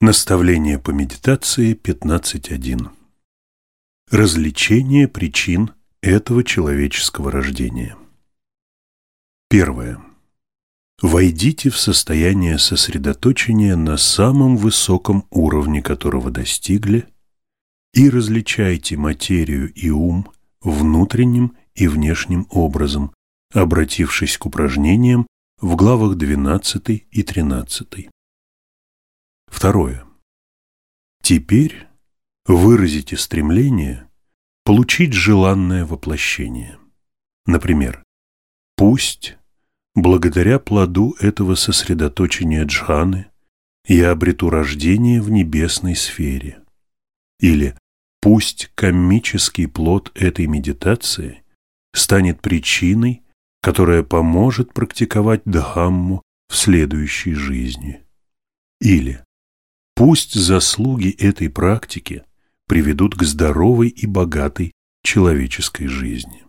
Наставление по медитации 15.1. Развлечение причин этого человеческого рождения. Первое. Войдите в состояние сосредоточения на самом высоком уровне, которого достигли, и различайте материю и ум внутренним и внешним образом, обратившись к упражнениям в главах 12 и 13. Второе. Теперь выразите стремление получить желанное воплощение. Например, пусть благодаря плоду этого сосредоточения джханы я обрету рождение в небесной сфере. Или пусть коммический плод этой медитации станет причиной, которая поможет практиковать Дхамму в следующей жизни. Или пусть заслуги этой практики приведут к здоровой и богатой человеческой жизни.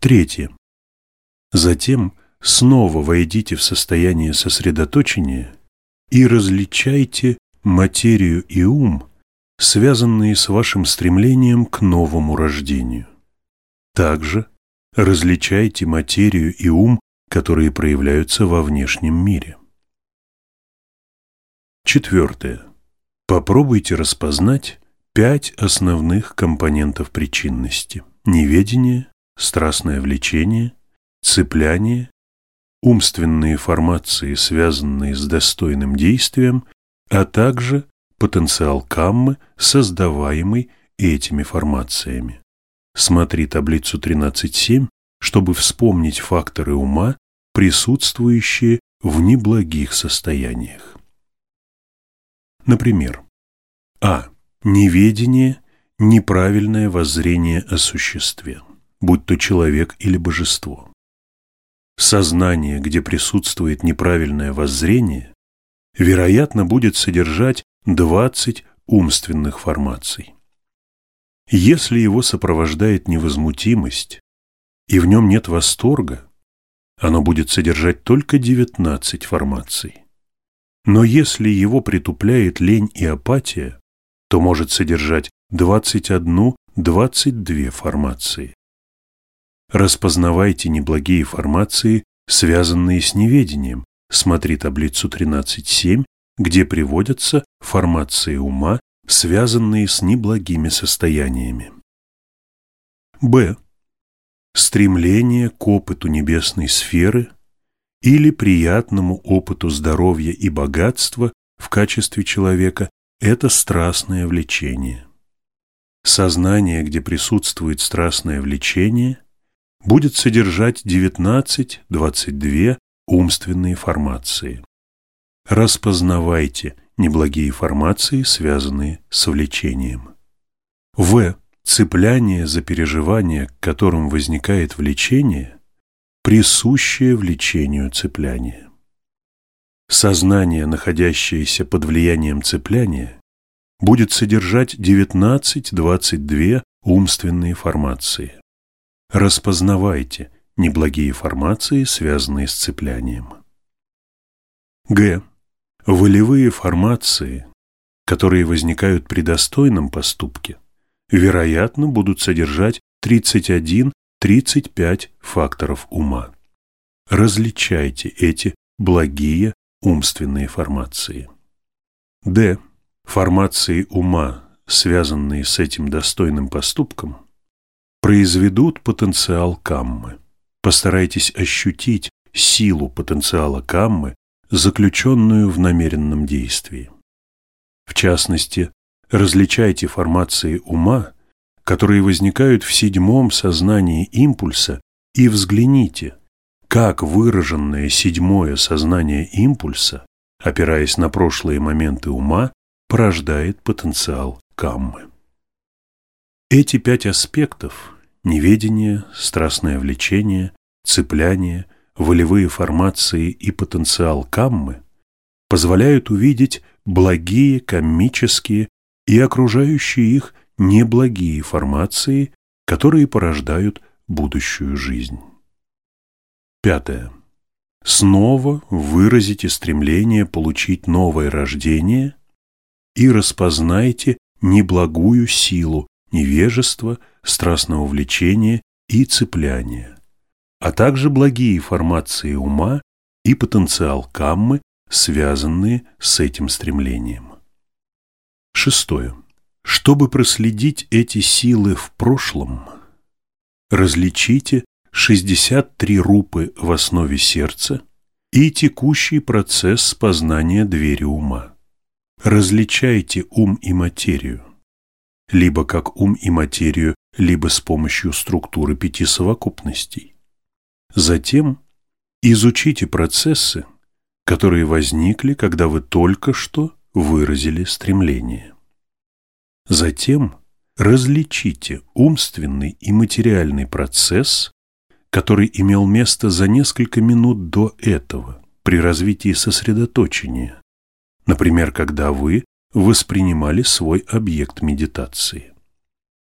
Третье. Затем снова войдите в состояние сосредоточения и различайте материю и ум, связанные с вашим стремлением к новому рождению. Также различайте материю и ум, которые проявляются во внешнем мире. Четвертое. Попробуйте распознать пять основных компонентов причинности. Неведение, страстное влечение, цепляние, умственные формации, связанные с достойным действием, а также потенциал каммы, создаваемый этими формациями. Смотри таблицу 13.7, чтобы вспомнить факторы ума, присутствующие в неблагих состояниях. Например, а. Неведение, неправильное воззрение о существе, будь то человек или божество. Сознание, где присутствует неправильное воззрение, вероятно, будет содержать 20 умственных формаций. Если его сопровождает невозмутимость, и в нем нет восторга, оно будет содержать только 19 формаций. Но если его притупляет лень и апатия, то может содержать 21-22 формации. Распознавайте неблагие формации, связанные с неведением. Смотри таблицу 13.7, где приводятся формации ума, связанные с неблагими состояниями. Б. Стремление к опыту небесной сферы или приятному опыту здоровья и богатства в качестве человека – это страстное влечение. Сознание, где присутствует страстное влечение, будет содержать 19-22 умственные формации. Распознавайте неблагие формации, связанные с влечением. В. Цепляние за переживания, к которым возникает влечение, присущее влечению цепляния. Сознание, находящееся под влиянием цепляния, будет содержать 19-22 умственные формации. Распознавайте неблагие формации, связанные с цеплянием. Г. Волевые формации, которые возникают при достойном поступке, вероятно, будут содержать 31 35 факторов ума. Различайте эти благие умственные формации. Д. Формации ума, связанные с этим достойным поступком, произведут потенциал каммы. Постарайтесь ощутить силу потенциала каммы, заключенную в намеренном действии. В частности, различайте формации ума, которые возникают в седьмом сознании импульса, и взгляните, как выраженное седьмое сознание импульса, опираясь на прошлые моменты ума, порождает потенциал каммы. Эти пять аспектов – неведение, страстное влечение, цепляние, волевые формации и потенциал каммы – позволяют увидеть благие, коммические и окружающие их неблагие формации, которые порождают будущую жизнь. Пятое. снова выразите стремление получить новое рождение и распознайте неблагую силу невежества, страстного влечения и цепляния, а также благие формации ума и потенциал каммы, связанные с этим стремлением. Шестое. Чтобы проследить эти силы в прошлом, различите 63 рупы в основе сердца и текущий процесс познания двери ума. Различайте ум и материю, либо как ум и материю, либо с помощью структуры пяти совокупностей. Затем изучите процессы, которые возникли, когда вы только что выразили стремление. Затем различите умственный и материальный процесс, который имел место за несколько минут до этого при развитии сосредоточения, например, когда вы воспринимали свой объект медитации.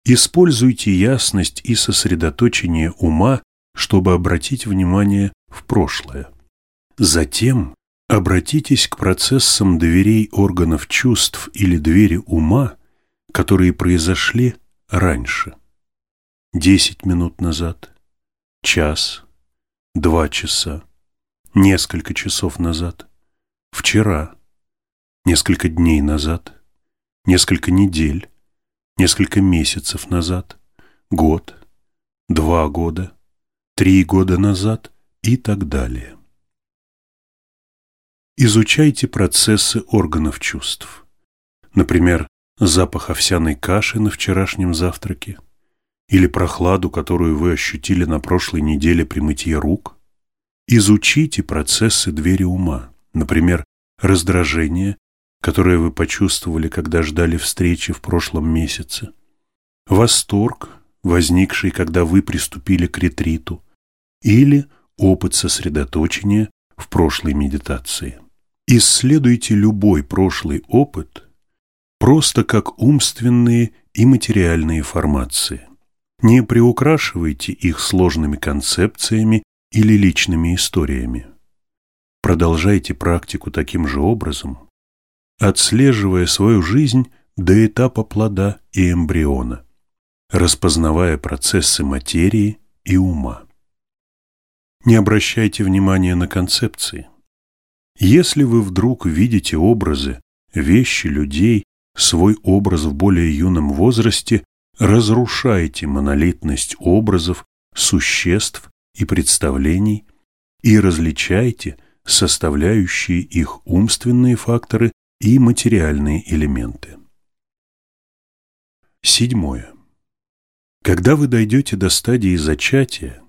Используйте ясность и сосредоточение ума, чтобы обратить внимание в прошлое. Затем обратитесь к процессам дверей органов чувств или двери ума, которые произошли раньше. Десять минут назад, час, два часа, несколько часов назад, вчера, несколько дней назад, несколько недель, несколько месяцев назад, год, два года, три года назад и так далее. Изучайте процессы органов чувств. Например, запах овсяной каши на вчерашнем завтраке или прохладу, которую вы ощутили на прошлой неделе при мытье рук. Изучите процессы двери ума, например, раздражение, которое вы почувствовали, когда ждали встречи в прошлом месяце, восторг, возникший, когда вы приступили к ретриту, или опыт сосредоточения в прошлой медитации. Исследуйте любой прошлый опыт просто как умственные и материальные формации. Не приукрашивайте их сложными концепциями или личными историями. Продолжайте практику таким же образом, отслеживая свою жизнь до этапа плода и эмбриона, распознавая процессы материи и ума. Не обращайте внимания на концепции. Если вы вдруг видите образы, вещи, людей, свой образ в более юном возрасте, разрушайте монолитность образов, существ и представлений и различайте составляющие их умственные факторы и материальные элементы. Седьмое. Когда вы дойдете до стадии зачатия,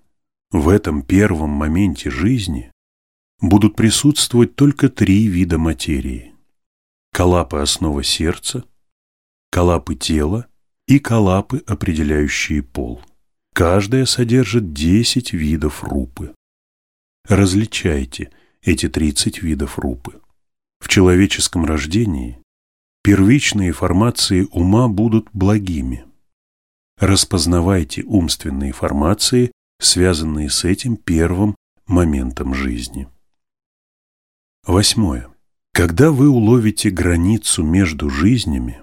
в этом первом моменте жизни будут присутствовать только три вида материи. Калапы – основа сердца, калапы – тела и калапы, определяющие пол. Каждая содержит 10 видов рупы. Различайте эти 30 видов рупы. В человеческом рождении первичные формации ума будут благими. Распознавайте умственные формации, связанные с этим первым моментом жизни. Восьмое. Когда вы уловите границу между жизнями,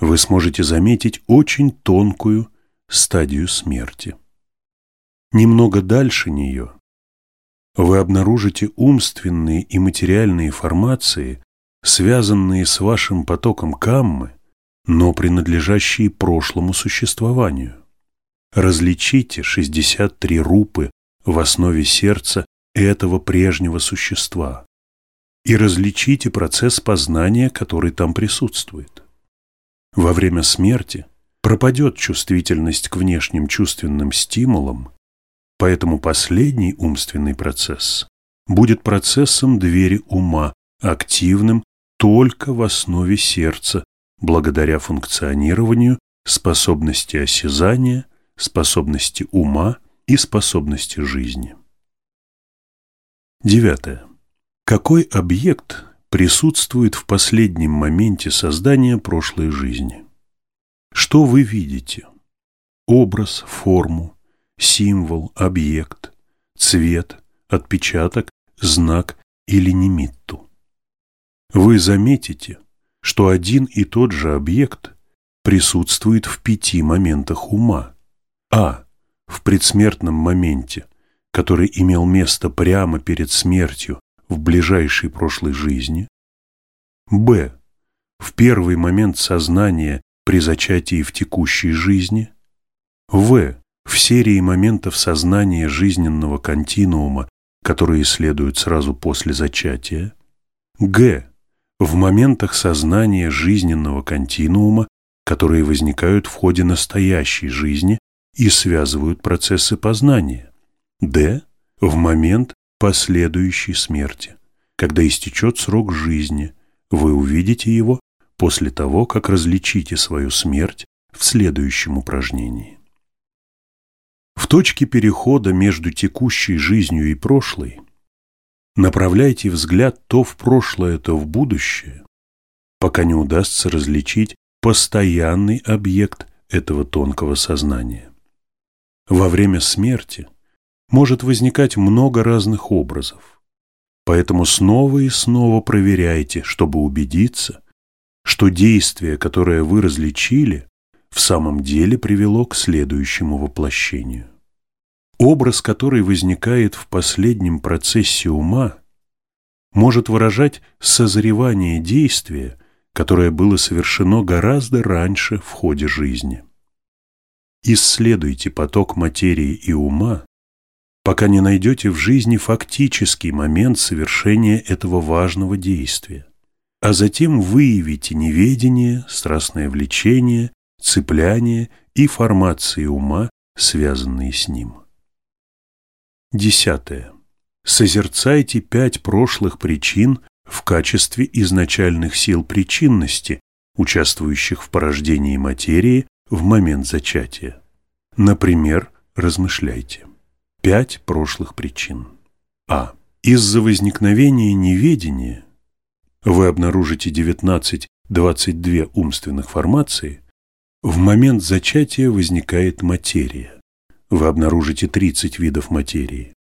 вы сможете заметить очень тонкую стадию смерти. Немного дальше нее вы обнаружите умственные и материальные формации, связанные с вашим потоком каммы, но принадлежащие прошлому существованию. Различите 63 рупы в основе сердца этого прежнего существа и различите процесс познания, который там присутствует. Во время смерти пропадет чувствительность к внешним чувственным стимулам, поэтому последний умственный процесс будет процессом двери ума, активным только в основе сердца, благодаря функционированию способности осязания, способности ума и способности жизни. Девятое. Какой объект присутствует в последнем моменте создания прошлой жизни. Что вы видите? Образ, форму, символ, объект, цвет, отпечаток знак или немитту. Вы заметите, что один и тот же объект присутствует в пяти моментах ума. А. В предсмертном моменте, который имел место прямо перед смертью в ближайшей прошлой жизни. Б. В первый момент сознания при зачатии в текущей жизни. В. В серии моментов сознания жизненного континуума, которые следуют сразу после зачатия. Г. В моментах сознания жизненного континуума, которые возникают в ходе настоящей жизни и связывают процессы познания. Д. В момент последующей смерти, когда истечет срок жизни, вы увидите его после того, как различите свою смерть в следующем упражнении. В точке перехода между текущей жизнью и прошлой направляйте взгляд то в прошлое, то в будущее, пока не удастся различить постоянный объект этого тонкого сознания. Во время смерти может возникать много разных образов, поэтому снова и снова проверяйте, чтобы убедиться, что действие, которое вы различили, в самом деле привело к следующему воплощению. Образ, который возникает в последнем процессе ума, может выражать созревание действия, которое было совершено гораздо раньше в ходе жизни. Исследуйте поток материи и ума, пока не найдете в жизни фактический момент совершения этого важного действия, а затем выявите неведение, страстное влечение, цепляние и формации ума, связанные с ним. Десятое. Созерцайте пять прошлых причин в качестве изначальных сил причинности, участвующих в порождении материи в момент зачатия. Например, размышляйте. Пять прошлых причин. А. Из-за возникновения неведения вы обнаружите 19-22 умственных формаций, в момент зачатия возникает материя вы обнаружите 30 видов материи.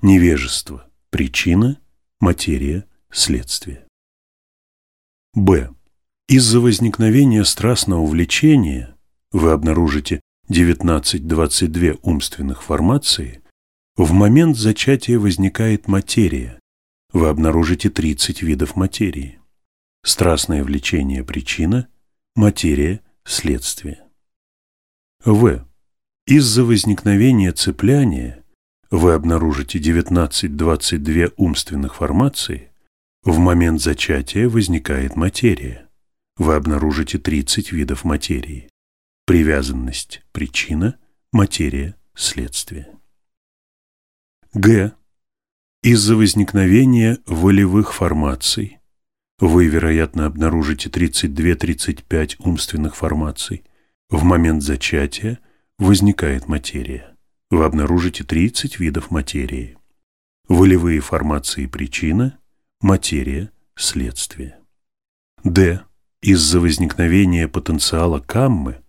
Невежество – причина, материя – следствие. Б. Из-за возникновения страстного влечения вы обнаружите 19-22 умственных формации, в момент зачатия возникает материя, вы обнаружите 30 видов материи. Страстное влечение – причина, материя – следствие. В. Из-за возникновения цепляния вы обнаружите 19-22 умственных формаций, в момент зачатия возникает материя. Вы обнаружите 30 видов материи. Привязанность – причина, материя – следствие. Г. Из-за возникновения волевых формаций вы, вероятно, обнаружите 32-35 умственных формаций. В момент зачатия – возникает материя. Вы обнаружите 30 видов материи. Волевые формации причина, материя, следствие. Д. Из-за возникновения потенциала каммы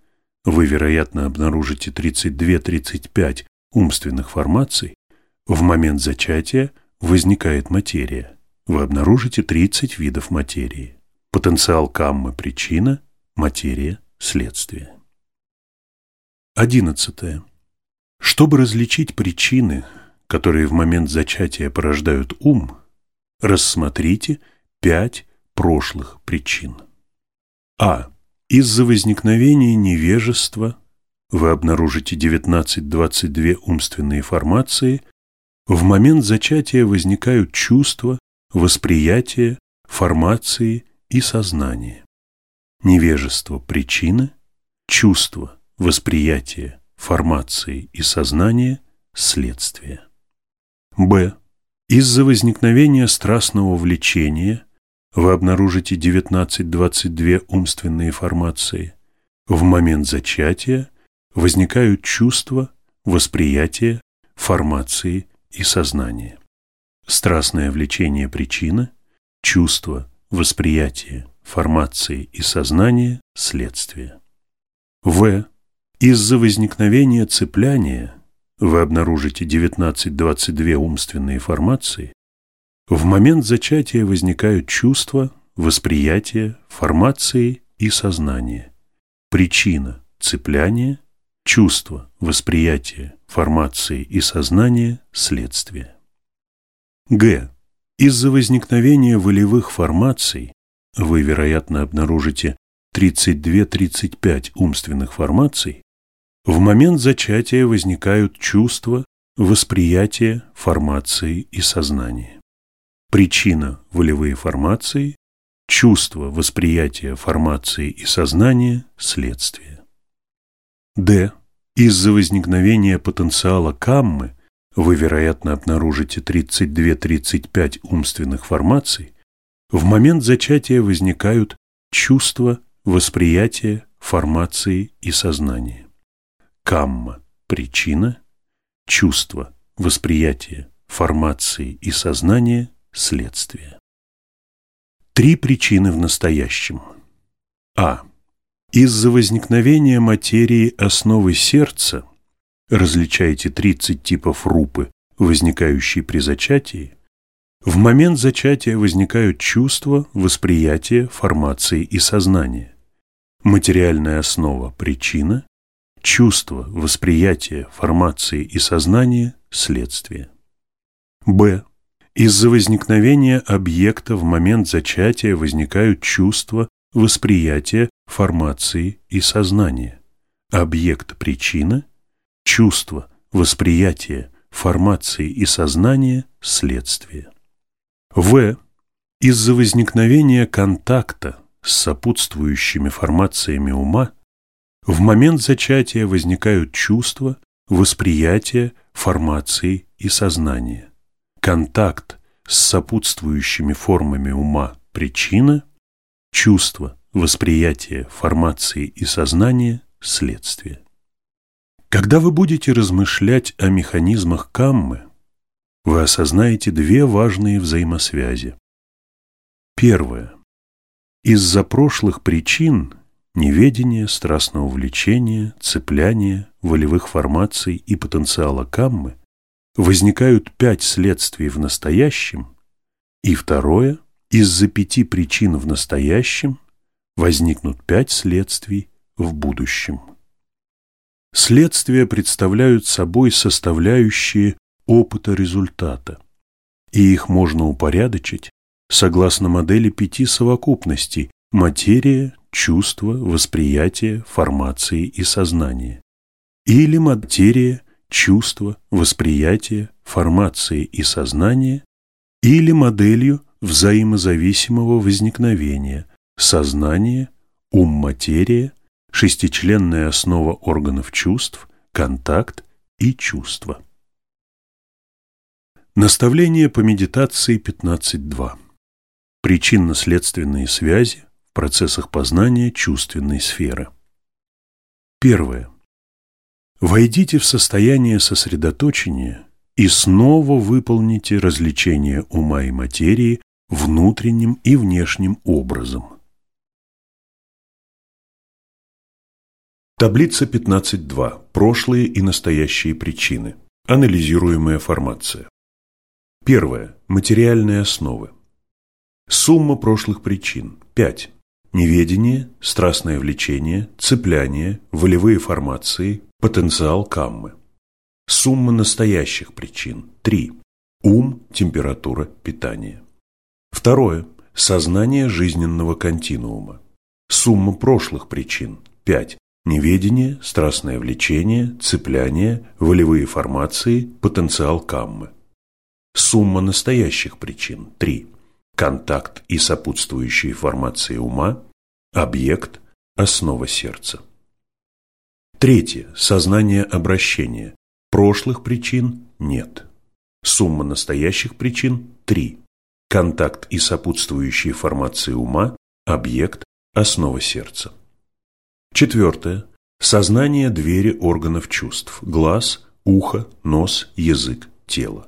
вы, вероятно, обнаружите 32-35 умственных формаций. В момент зачатия возникает материя. Вы обнаружите 30 видов материи. Потенциал каммы – причина, материя – следствие. Одиннадцатое. Чтобы различить причины, которые в момент зачатия порождают ум, рассмотрите пять прошлых причин. А. Из-за возникновения невежества вы обнаружите 19-22 умственные формации, в момент зачатия возникают чувства, восприятие, формации и сознание. Невежество – причина, чувство – восприятие, формации и сознание – следствие. Б. Из-за возникновения страстного влечения вы обнаружите 19-22 умственные формации. В момент зачатия возникают чувства, восприятие, формации и сознание. Страстное влечение – причина, чувство, восприятие, формации и сознание – следствие. В. Из-за возникновения цепляния вы обнаружите 19-22 умственные формации, В момент зачатия возникают чувства, восприятие, формации и сознание. Причина – цепляние, чувство, восприятие, формации и сознание – следствие. Г. Из-за возникновения волевых формаций вы, вероятно, обнаружите 32-35 умственных формаций, в момент зачатия возникают чувства, восприятие, формации и сознание. Причина – волевые формации, чувство, восприятие, формации и сознание – следствие. Д. Из-за возникновения потенциала каммы вы, вероятно, обнаружите 32-35 умственных формаций, в момент зачатия возникают чувства, восприятие, формации и сознание. Камма – причина, чувство, восприятие, формации и сознание – следствие. Три причины в настоящем. А. Из-за возникновения материи основы сердца, различайте 30 типов рупы, возникающие при зачатии, в момент зачатия возникают чувства, восприятие, формации и сознание. Материальная основа – причина, чувство, восприятие, формации и сознание – следствие. Б. Из-за возникновения объекта в момент зачатия возникают чувства, восприятие, формации и сознание. Объект – причина, чувство, восприятие, формации и сознание – следствие. В. Из-за возникновения контакта с сопутствующими формациями ума в момент зачатия возникают чувства, восприятие, формации и сознание. Контакт с сопутствующими формами ума – причина, чувство, восприятие, формации и сознание – следствие. Когда вы будете размышлять о механизмах каммы, вы осознаете две важные взаимосвязи. Первое. Из-за прошлых причин неведения, страстного влечения, цепляния, волевых формаций и потенциала каммы возникают пять следствий в настоящем, и второе. Из-за пяти причин в настоящем возникнут пять следствий в будущем. Следствия представляют собой составляющие опыта результата, и их можно упорядочить согласно модели пяти совокупностей – материя, чувство, восприятие, формации и сознание. Или материя, чувство, восприятие, формации и сознание, или моделью взаимозависимого возникновения – сознание, ум-материя, шестичленная основа органов чувств, контакт и чувство. Наставление по медитации 15.2. Причинно-следственные связи в процессах познания чувственной сферы. Первое. Войдите в состояние сосредоточения и снова выполните развлечение ума и материи внутренним и внешним образом. Таблица 15.2. Прошлые и настоящие причины. Анализируемая формация. Первое. Материальные основы. Сумма прошлых причин. 5. Неведение, страстное влечение, цепляние, волевые формации, потенциал каммы. Сумма настоящих причин. 3. Ум, температура, питание. Второе. Сознание жизненного континуума. Сумма прошлых причин. 5. Неведение, страстное влечение, цепляние, волевые формации, потенциал каммы. Сумма настоящих причин – 3. Контакт и сопутствующие формации ума, объект, основа сердца. Третье. Сознание обращения. Прошлых причин нет. Сумма настоящих причин – 3. Контакт и сопутствующие формации ума, объект, основа сердца. Четвертое. Сознание двери органов чувств – глаз, ухо, нос, язык, тело.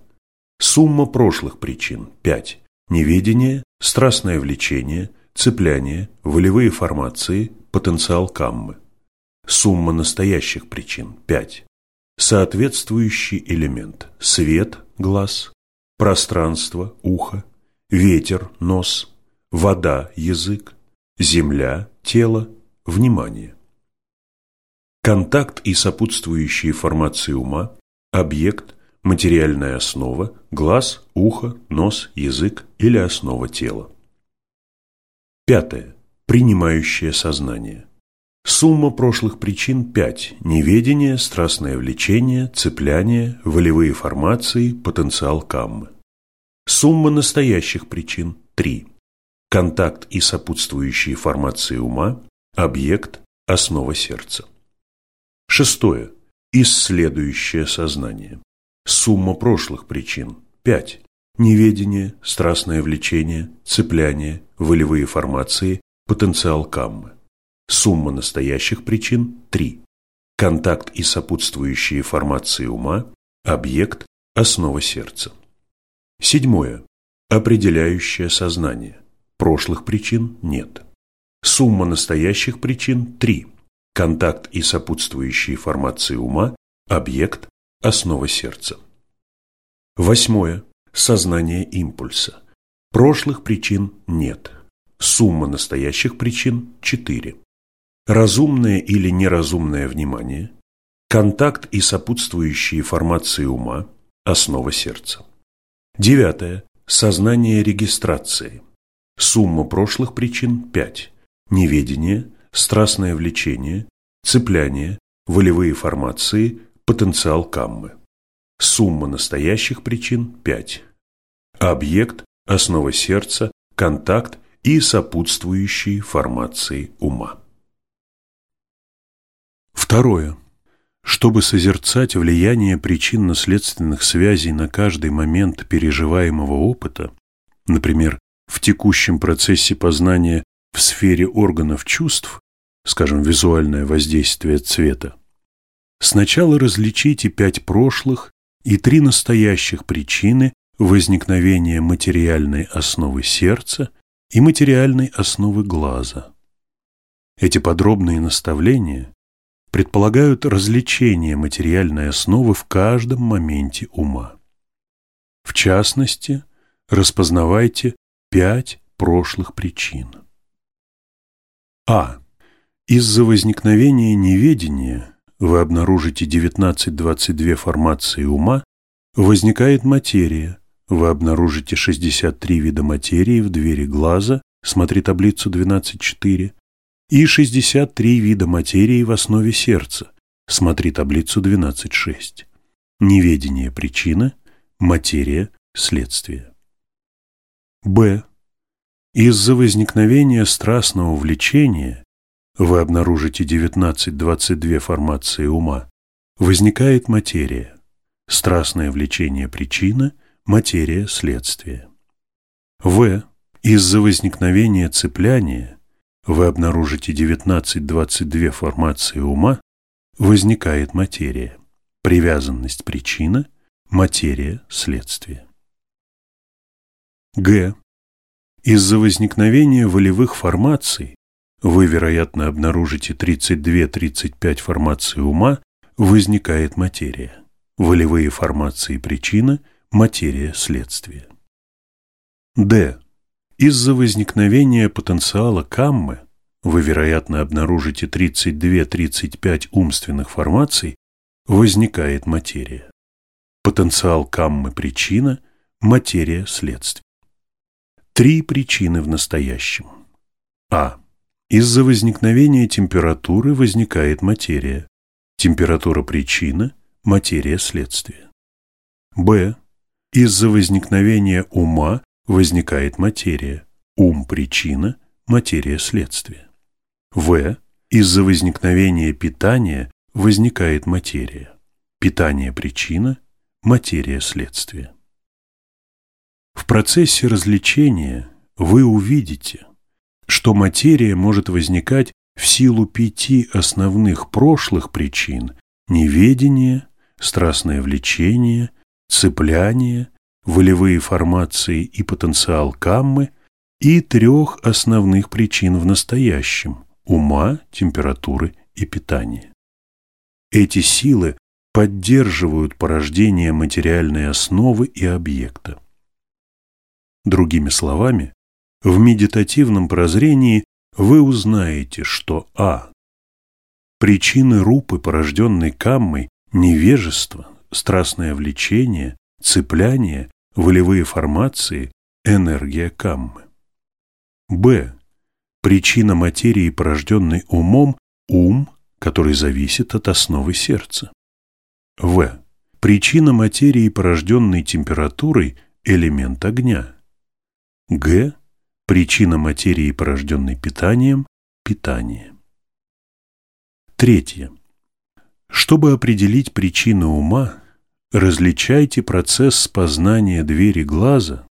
Сумма прошлых причин – 5. Неведение, страстное влечение, цепляние, волевые формации, потенциал каммы. Сумма настоящих причин – 5. Соответствующий элемент – свет, глаз, пространство, ухо, ветер – нос, вода – язык, земля – тело, внимание. Контакт и сопутствующие формации ума, объект, материальная основа, глаз, ухо, нос, язык или основа тела. Пятое. Принимающее сознание. Сумма прошлых причин 5. Неведение, страстное влечение, цепляние, волевые формации, потенциал каммы. Сумма настоящих причин 3. Контакт и сопутствующие формации ума, объект, основа сердца. Шестое. Исследующее сознание. Сумма прошлых причин. 5. Неведение, страстное влечение, цепляние, волевые формации, потенциал каммы. Сумма настоящих причин – 3. Контакт и сопутствующие формации ума, объект, основа сердца. Седьмое. Определяющее сознание. Прошлых причин нет. Сумма настоящих причин – 3 контакт и сопутствующие формации ума, объект, основа сердца. Восьмое. Сознание импульса. Прошлых причин нет. Сумма настоящих причин – 4. Разумное или неразумное внимание, контакт и сопутствующие формации ума, основа сердца. Девятое. Сознание регистрации. Сумма прошлых причин – 5. Неведение, страстное влечение, цепляние, волевые формации, потенциал каммы. Сумма настоящих причин – 5. Объект, основа сердца, контакт и сопутствующие формации ума. Второе. Чтобы созерцать влияние причинно-следственных связей на каждый момент переживаемого опыта, например, в текущем процессе познания в сфере органов чувств, скажем, визуальное воздействие цвета, сначала различите пять прошлых и три настоящих причины возникновения материальной основы сердца и материальной основы глаза. Эти подробные наставления предполагают развлечение материальной основы в каждом моменте ума. В частности, распознавайте пять прошлых причин. А. Из-за возникновения неведения вы обнаружите 19-22 формации ума, возникает материя, вы обнаружите 63 вида материи в двери глаза, смотри таблицу 12.4, и 63 вида материи в основе сердца, смотри таблицу 12.6. Неведение – причина, материя – следствие. Б. Из-за возникновения страстного влечения вы обнаружите 19-22 формации ума, возникает материя. Страстное влечение – причина, материя – следствие. В. Из-за возникновения цепляния вы обнаружите 19-22 формации ума, возникает материя. Привязанность – причина, материя – следствие. Г. Из-за возникновения волевых формаций вы, вероятно, обнаружите 32-35 формаций ума, возникает материя. Волевые формации причина, материя следствие. Д. Из-за возникновения потенциала каммы вы, вероятно, обнаружите 32-35 умственных формаций, возникает материя. Потенциал каммы причина, материя следствие. Три причины в настоящем. А. Из-за возникновения температуры возникает материя. Температура – причина, материя – следствие. Б. Из-за возникновения ума возникает материя. Ум – причина, материя – следствие. В. Из-за возникновения питания возникает материя. Питание – причина, материя – следствие. В процессе развлечения вы увидите – что материя может возникать в силу пяти основных прошлых причин – неведения, страстное влечение, цепляние, волевые формации и потенциал каммы и трех основных причин в настоящем – ума, температуры и питания. Эти силы поддерживают порождение материальной основы и объекта. Другими словами, в медитативном прозрении вы узнаете, что а. Причины рупы, порожденной каммой, невежество, страстное влечение, цепляние, волевые формации, энергия каммы. б. Причина материи, порожденной умом, ум, который зависит от основы сердца. В. Причина материи, порожденной температурой, элемент огня. Г. Причина материи, порожденной питанием, питание. Третье. Чтобы определить причину ума, различайте процесс познания двери глаза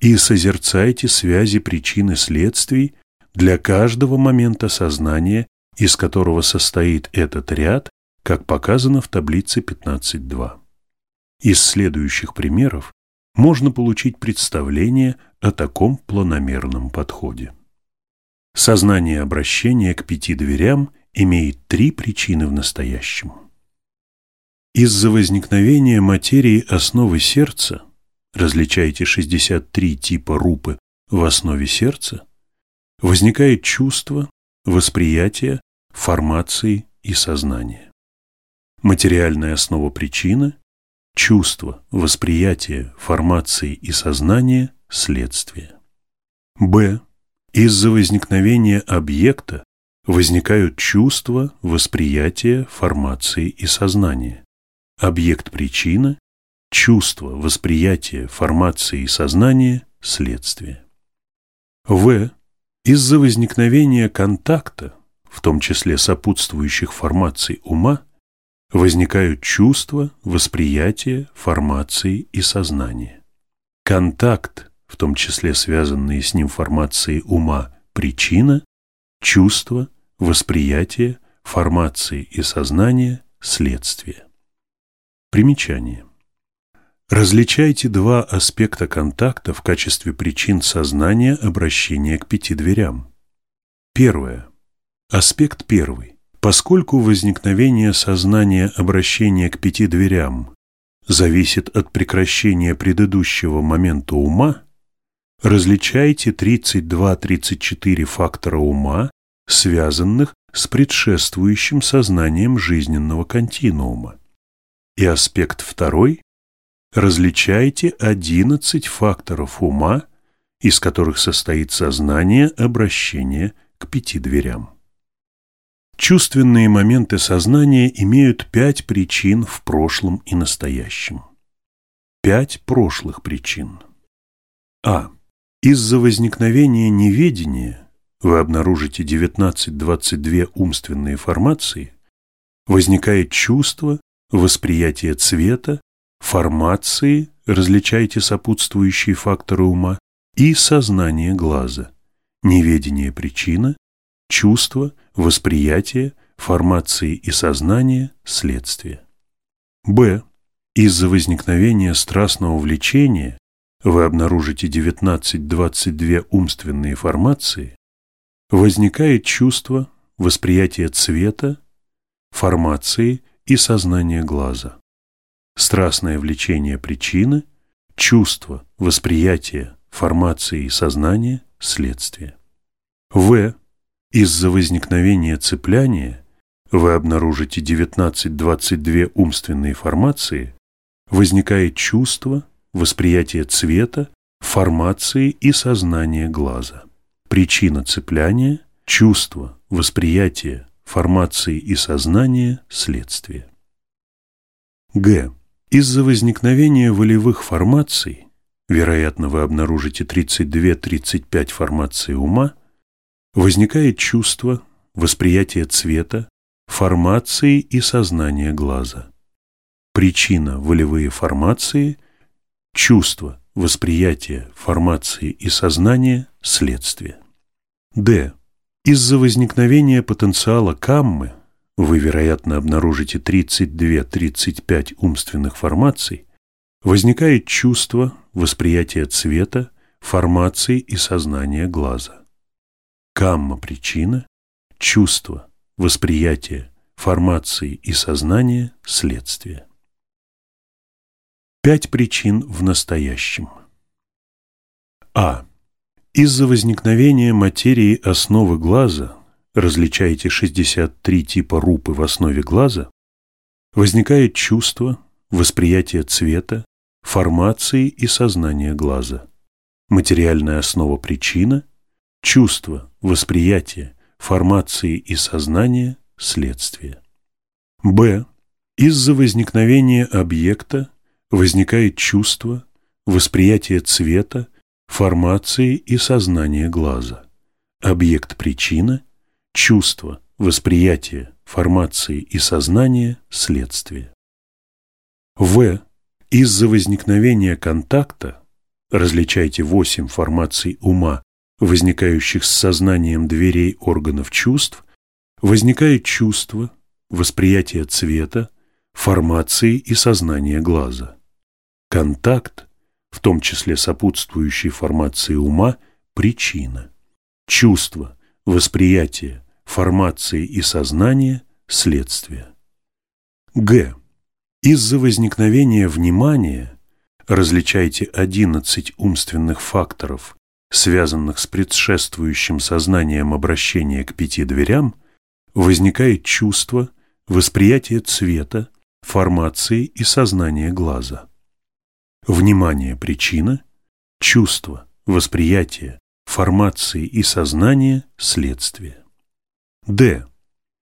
и созерцайте связи причин и следствий для каждого момента сознания, из которого состоит этот ряд, как показано в таблице 15.2. Из следующих примеров можно получить представление о таком планомерном подходе. Сознание обращения к пяти дверям имеет три причины в настоящем. Из-за возникновения материи основы сердца, различайте 63 типа рупы в основе сердца, возникает чувство, восприятие, формации и сознание. Материальная основа причины – чувство, восприятие, формации и сознание – следствие. Б. Из-за возникновения объекта возникают чувства, восприятие, формации и сознание. Объект причина, чувство, восприятие, формации и сознание – следствие. В. Из-за возникновения контакта, в том числе сопутствующих формаций ума, возникают чувства, восприятие, формации и сознание. Контакт, в том числе связанные с ним формации ума, причина, чувство, восприятие, формации и сознание – следствие. Примечание. Различайте два аспекта контакта в качестве причин сознания обращения к пяти дверям. Первое. Аспект первый. Поскольку возникновение сознания обращения к пяти дверям зависит от прекращения предыдущего момента ума, различайте 32-34 фактора ума, связанных с предшествующим сознанием жизненного континуума. И аспект второй различайте 11 факторов ума, из которых состоит сознание обращения к пяти дверям. Чувственные моменты сознания имеют пять причин в прошлом и настоящем. Пять прошлых причин. А. Из-за возникновения неведения вы обнаружите 19-22 умственные формации, возникает чувство, восприятие цвета, формации, различайте сопутствующие факторы ума, и сознание глаза, неведение причина, чувство, восприятие, формации и сознание – следствие. Б. Из-за возникновения страстного влечения вы обнаружите 19-22 умственные формации, возникает чувство, восприятие цвета, формации и сознание глаза страстное влечение причины, чувство, восприятие, формации и сознание – следствие. В. Из-за возникновения цепляния вы обнаружите 19-22 умственные формации, возникает чувство, восприятие цвета, формации и сознание глаза. Причина цепляния – чувство, восприятие, формации и сознание – следствие. Г. Из-за возникновения волевых формаций, вероятно, вы обнаружите 32-35 формаций ума, возникает чувство, восприятие цвета, формации и сознание глаза. Причина – волевые формации, чувство, восприятие, формации и сознание – следствие. Д. Из-за возникновения потенциала каммы – вы, вероятно, обнаружите 32-35 умственных формаций, возникает чувство, восприятие цвета, формации и сознания глаза. Камма – причина, чувство, восприятие, формации и сознание – следствие. Пять причин в настоящем. А. Из-за возникновения материи основы глаза, различаете 63 типа рупы в основе глаза, возникает чувство, восприятие цвета, формации и сознания глаза. Материальная основа причина, чувство, восприятие, формации и сознание – следствие. Б. Из-за возникновения объекта возникает чувство, восприятие цвета, формации и сознание глаза. Объект причина, чувство, восприятие, формации и сознание – следствие. В. Из-за возникновения контакта, различайте восемь формаций ума, возникающих с сознанием дверей органов чувств, возникает чувство, восприятие цвета, формации и сознание глаза. Контакт, в том числе сопутствующий формации ума, причина. Чувство, восприятие, формации и сознание – следствие. Г. Из-за возникновения внимания различайте 11 умственных факторов, связанных с предшествующим сознанием обращения к пяти дверям, возникает чувство, восприятие цвета, формации и сознания глаза. Внимание – причина, чувство, восприятие, формации и сознание – следствие. Д.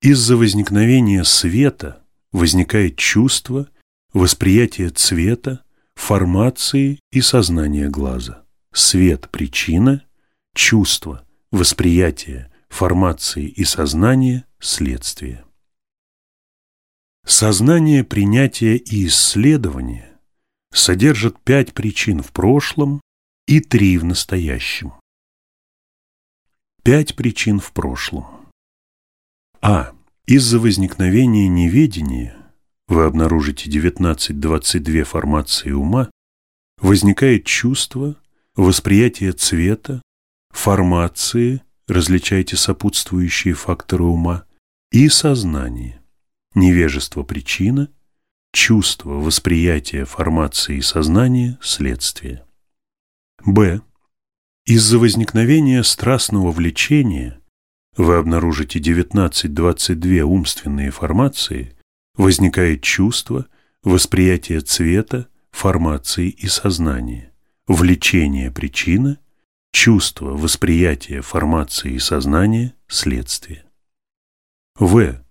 Из-за возникновения света возникает чувство, восприятие цвета, формации и сознания глаза. Свет – причина, чувство, восприятие, формации и сознание – следствие. Сознание принятия и исследования содержат пять причин в прошлом и три в настоящем. Пять причин в прошлом. А. Из-за возникновения неведения вы обнаружите 19-22 формации ума, возникает чувство, восприятие цвета, формации, различайте сопутствующие факторы ума, и сознание, невежество причина, чувство, восприятие, формации и сознание – следствие. Б. Из-за возникновения страстного влечения вы обнаружите 19-22 умственные формации, возникает чувство, восприятие цвета, формации и сознания, влечение – причина, чувство, восприятие, формации и сознание – следствие. В.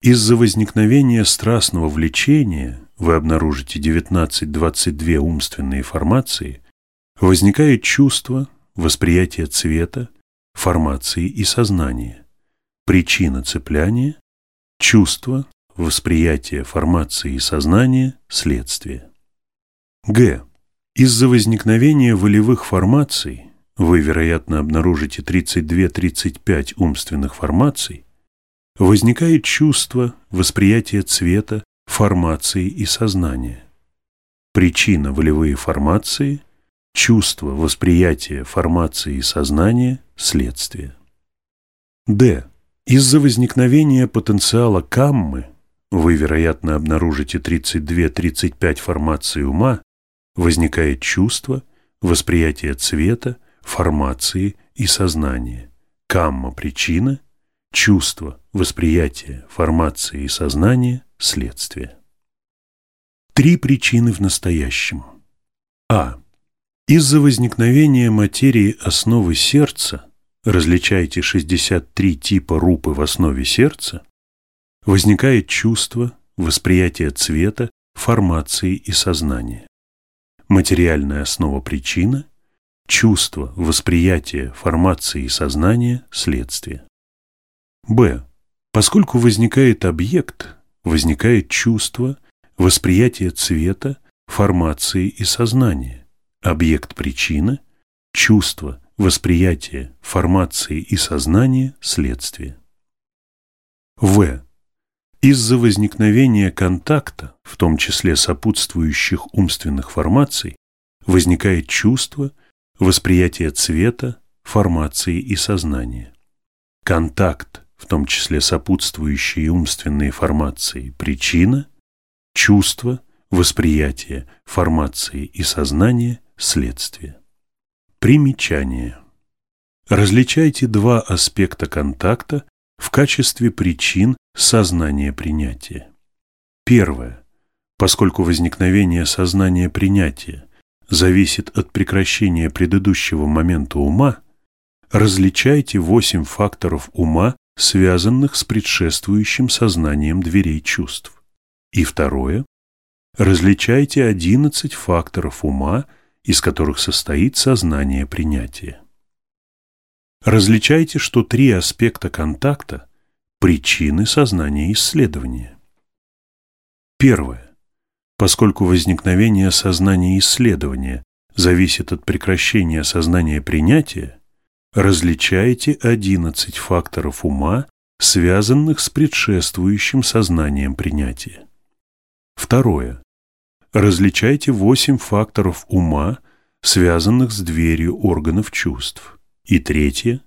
Из-за возникновения страстного влечения вы обнаружите 19-22 умственные формации, возникает чувство, восприятие цвета, формации и сознания, причина цепляния, чувство, восприятие, формации и сознания, следствие. Г. Из-за возникновения волевых формаций вы, вероятно, обнаружите 32-35 умственных формаций, возникает чувство, восприятие цвета, формации и сознания. Причина волевые формации, чувство, восприятие, формации и сознание, следствие. Д. Из-за возникновения потенциала каммы вы, вероятно, обнаружите 32-35 формаций ума, возникает чувство, восприятие цвета, формации и сознания. Камма – причина, чувство, восприятие, формация и сознание – следствие. Три причины в настоящем. А. Из-за возникновения материи основы сердца, различайте 63 типа рупы в основе сердца, возникает чувство, восприятие цвета, формации и сознания. Материальная основа причина, чувство, восприятие, формации и сознание – следствие. Б. Поскольку возникает объект, возникает чувство, восприятие цвета, формации и сознания. Объект причина, чувство, восприятие, формации и сознание – следствие. В. Из-за возникновения контакта, в том числе сопутствующих умственных формаций, возникает чувство, восприятие цвета, формации и сознания. Контакт, в том числе сопутствующие умственные формации, причина, чувство, восприятие, формации и сознание – следствие. Примечание. Различайте два аспекта контакта в качестве причин сознания принятия. Первое. Поскольку возникновение сознания принятия зависит от прекращения предыдущего момента ума, различайте восемь факторов ума, связанных с предшествующим сознанием дверей чувств. И второе. Различайте одиннадцать факторов ума, из которых состоит сознание принятия. Различайте, что три аспекта контакта – причины сознания исследования. Первое. Поскольку возникновение сознания исследования зависит от прекращения сознания принятия, различайте 11 факторов ума, связанных с предшествующим сознанием принятия. Второе. Различайте 8 факторов ума, связанных с дверью органов чувств. И третье.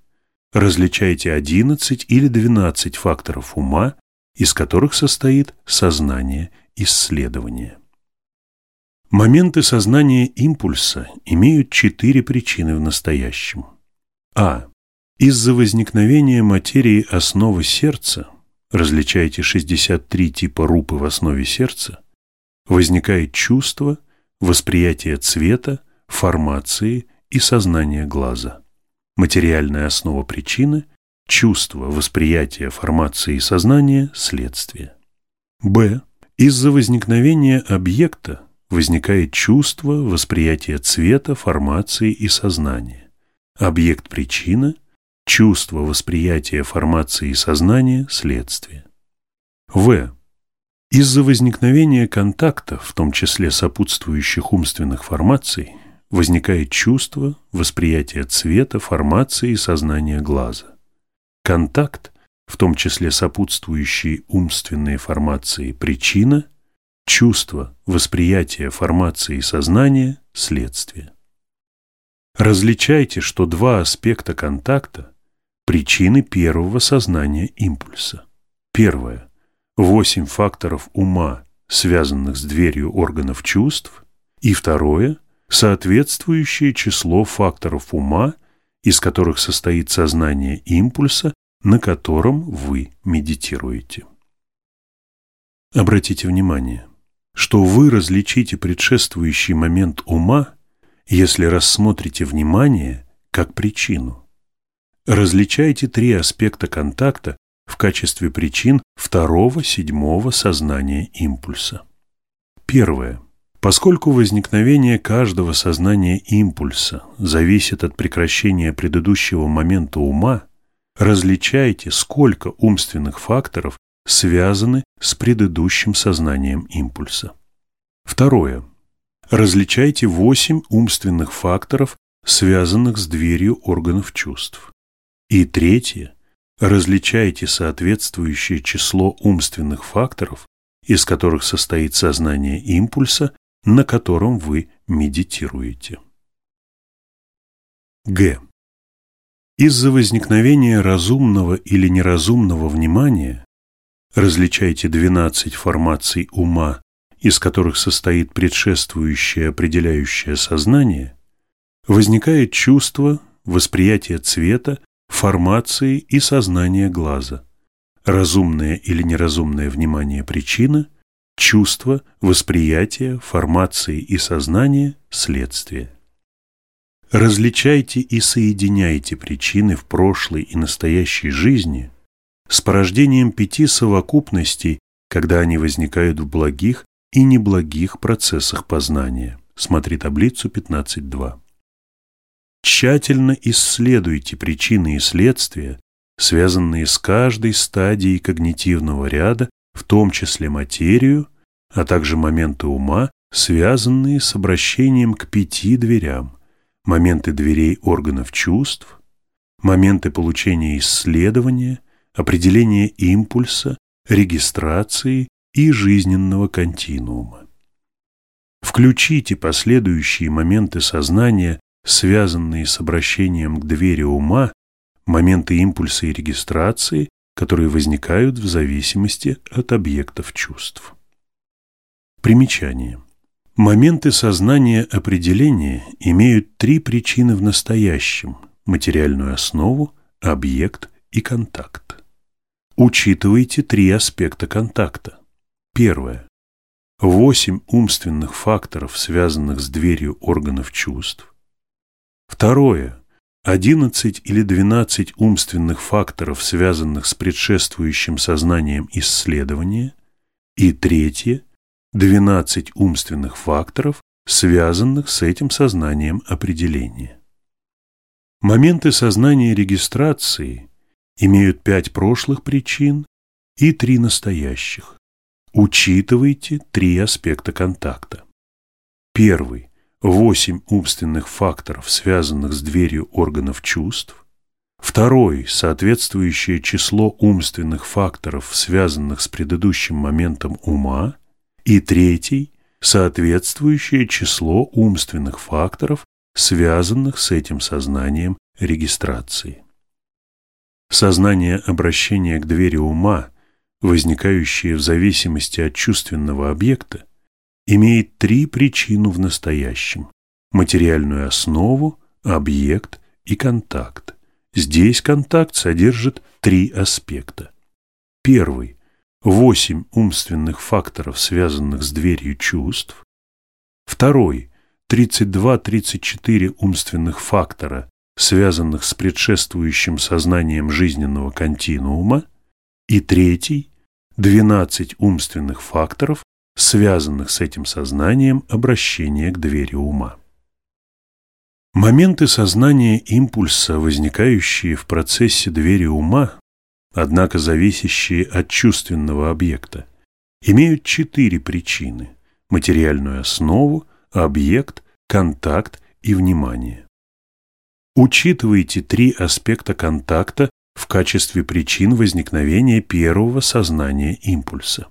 Различайте 11 или 12 факторов ума, из которых состоит сознание исследования. Моменты сознания импульса имеют четыре причины в настоящем. А. Из-за возникновения материи основы сердца, различайте 63 типа рупы в основе сердца, возникает чувство, восприятие цвета, формации и сознание глаза материальная основа причины, чувство, восприятие, формации и сознание – следствие. Б. Из-за возникновения объекта возникает чувство, восприятие цвета, формации и сознания. Объект – причина, чувство, восприятие, формации и сознание – следствие. В. Из-за возникновения контакта, в том числе сопутствующих умственных формаций, возникает чувство, восприятие цвета, формации и сознания глаза. Контакт, в том числе сопутствующие умственные формации причина, чувство, восприятие, формации и сознание – следствие. Различайте, что два аспекта контакта – причины первого сознания импульса. Первое – восемь факторов ума, связанных с дверью органов чувств, и второе – соответствующее число факторов ума, из которых состоит сознание импульса, на котором вы медитируете. Обратите внимание, что вы различите предшествующий момент ума, если рассмотрите внимание как причину. Различайте три аспекта контакта в качестве причин второго, седьмого сознания импульса. Первое. Поскольку возникновение каждого сознания импульса зависит от прекращения предыдущего момента ума, различайте, сколько умственных факторов связаны с предыдущим сознанием импульса. Второе. Различайте восемь умственных факторов, связанных с дверью органов чувств. И третье. Различайте соответствующее число умственных факторов, из которых состоит сознание импульса на котором вы медитируете. Г. Из-за возникновения разумного или неразумного внимания различайте 12 формаций ума, из которых состоит предшествующее определяющее сознание, возникает чувство, восприятие цвета, формации и сознание глаза, разумное или неразумное внимание причина – чувства, восприятие, формации и сознание – следствие. Различайте и соединяйте причины в прошлой и настоящей жизни с порождением пяти совокупностей, когда они возникают в благих и неблагих процессах познания. Смотри таблицу 15.2. Тщательно исследуйте причины и следствия, связанные с каждой стадией когнитивного ряда, в том числе материю, а также моменты ума, связанные с обращением к пяти дверям, моменты дверей органов чувств, моменты получения исследования, определения импульса, регистрации и жизненного континуума. Включите последующие моменты сознания, связанные с обращением к двери ума, моменты импульса и регистрации, которые возникают в зависимости от объектов чувств. Примечание. Моменты сознания определения имеют три причины в настоящем – материальную основу, объект и контакт. Учитывайте три аспекта контакта. Первое. Восемь умственных факторов, связанных с дверью органов чувств. Второе. 11 или 12 умственных факторов, связанных с предшествующим сознанием исследования. И третье – 12 умственных факторов, связанных с этим сознанием определения. Моменты сознания регистрации имеют пять прошлых причин и три настоящих. Учитывайте три аспекта контакта. Первый – восемь умственных факторов, связанных с дверью органов чувств. Второй – соответствующее число умственных факторов, связанных с предыдущим моментом ума. И третий – соответствующее число умственных факторов, связанных с этим сознанием регистрации. Сознание обращения к двери ума, возникающее в зависимости от чувственного объекта, имеет три причины в настоящем – материальную основу, объект и контакт. Здесь контакт содержит три аспекта. Первый – восемь умственных факторов, связанных с дверью чувств. Второй 32-34 умственных фактора, связанных с предшествующим сознанием жизненного континуума, и третий – 12 умственных факторов, связанных с этим сознанием обращения к двери ума. Моменты сознания импульса, возникающие в процессе двери ума, однако зависящие от чувственного объекта, имеют четыре причины – материальную основу, объект, контакт и внимание. Учитывайте три аспекта контакта в качестве причин возникновения первого сознания импульса.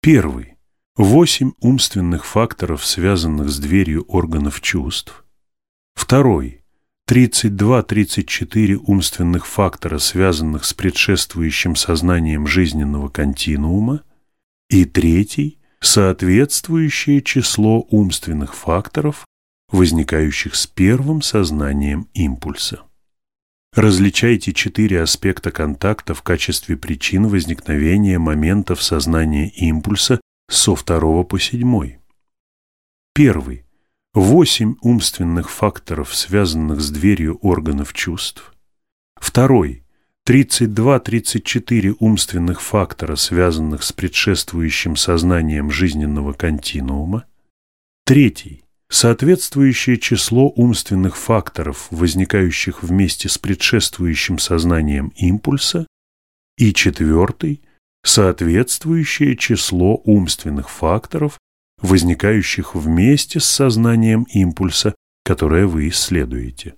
Первый. Восемь умственных факторов, связанных с дверью органов чувств. Второй. 32-34 умственных фактора, связанных с предшествующим сознанием жизненного континуума. И третий соответствующее число умственных факторов, возникающих с первым сознанием импульса. Различайте четыре аспекта контакта в качестве причин возникновения моментов сознания импульса со второго по седьмой. Первый. Восемь умственных факторов, связанных с дверью органов чувств. Второй. 32-34 умственных фактора, связанных с предшествующим сознанием жизненного континуума. Третий – соответствующее число умственных факторов, возникающих вместе с предшествующим сознанием импульса. И четвертый – соответствующее число умственных факторов, возникающих вместе с сознанием импульса, которое вы исследуете.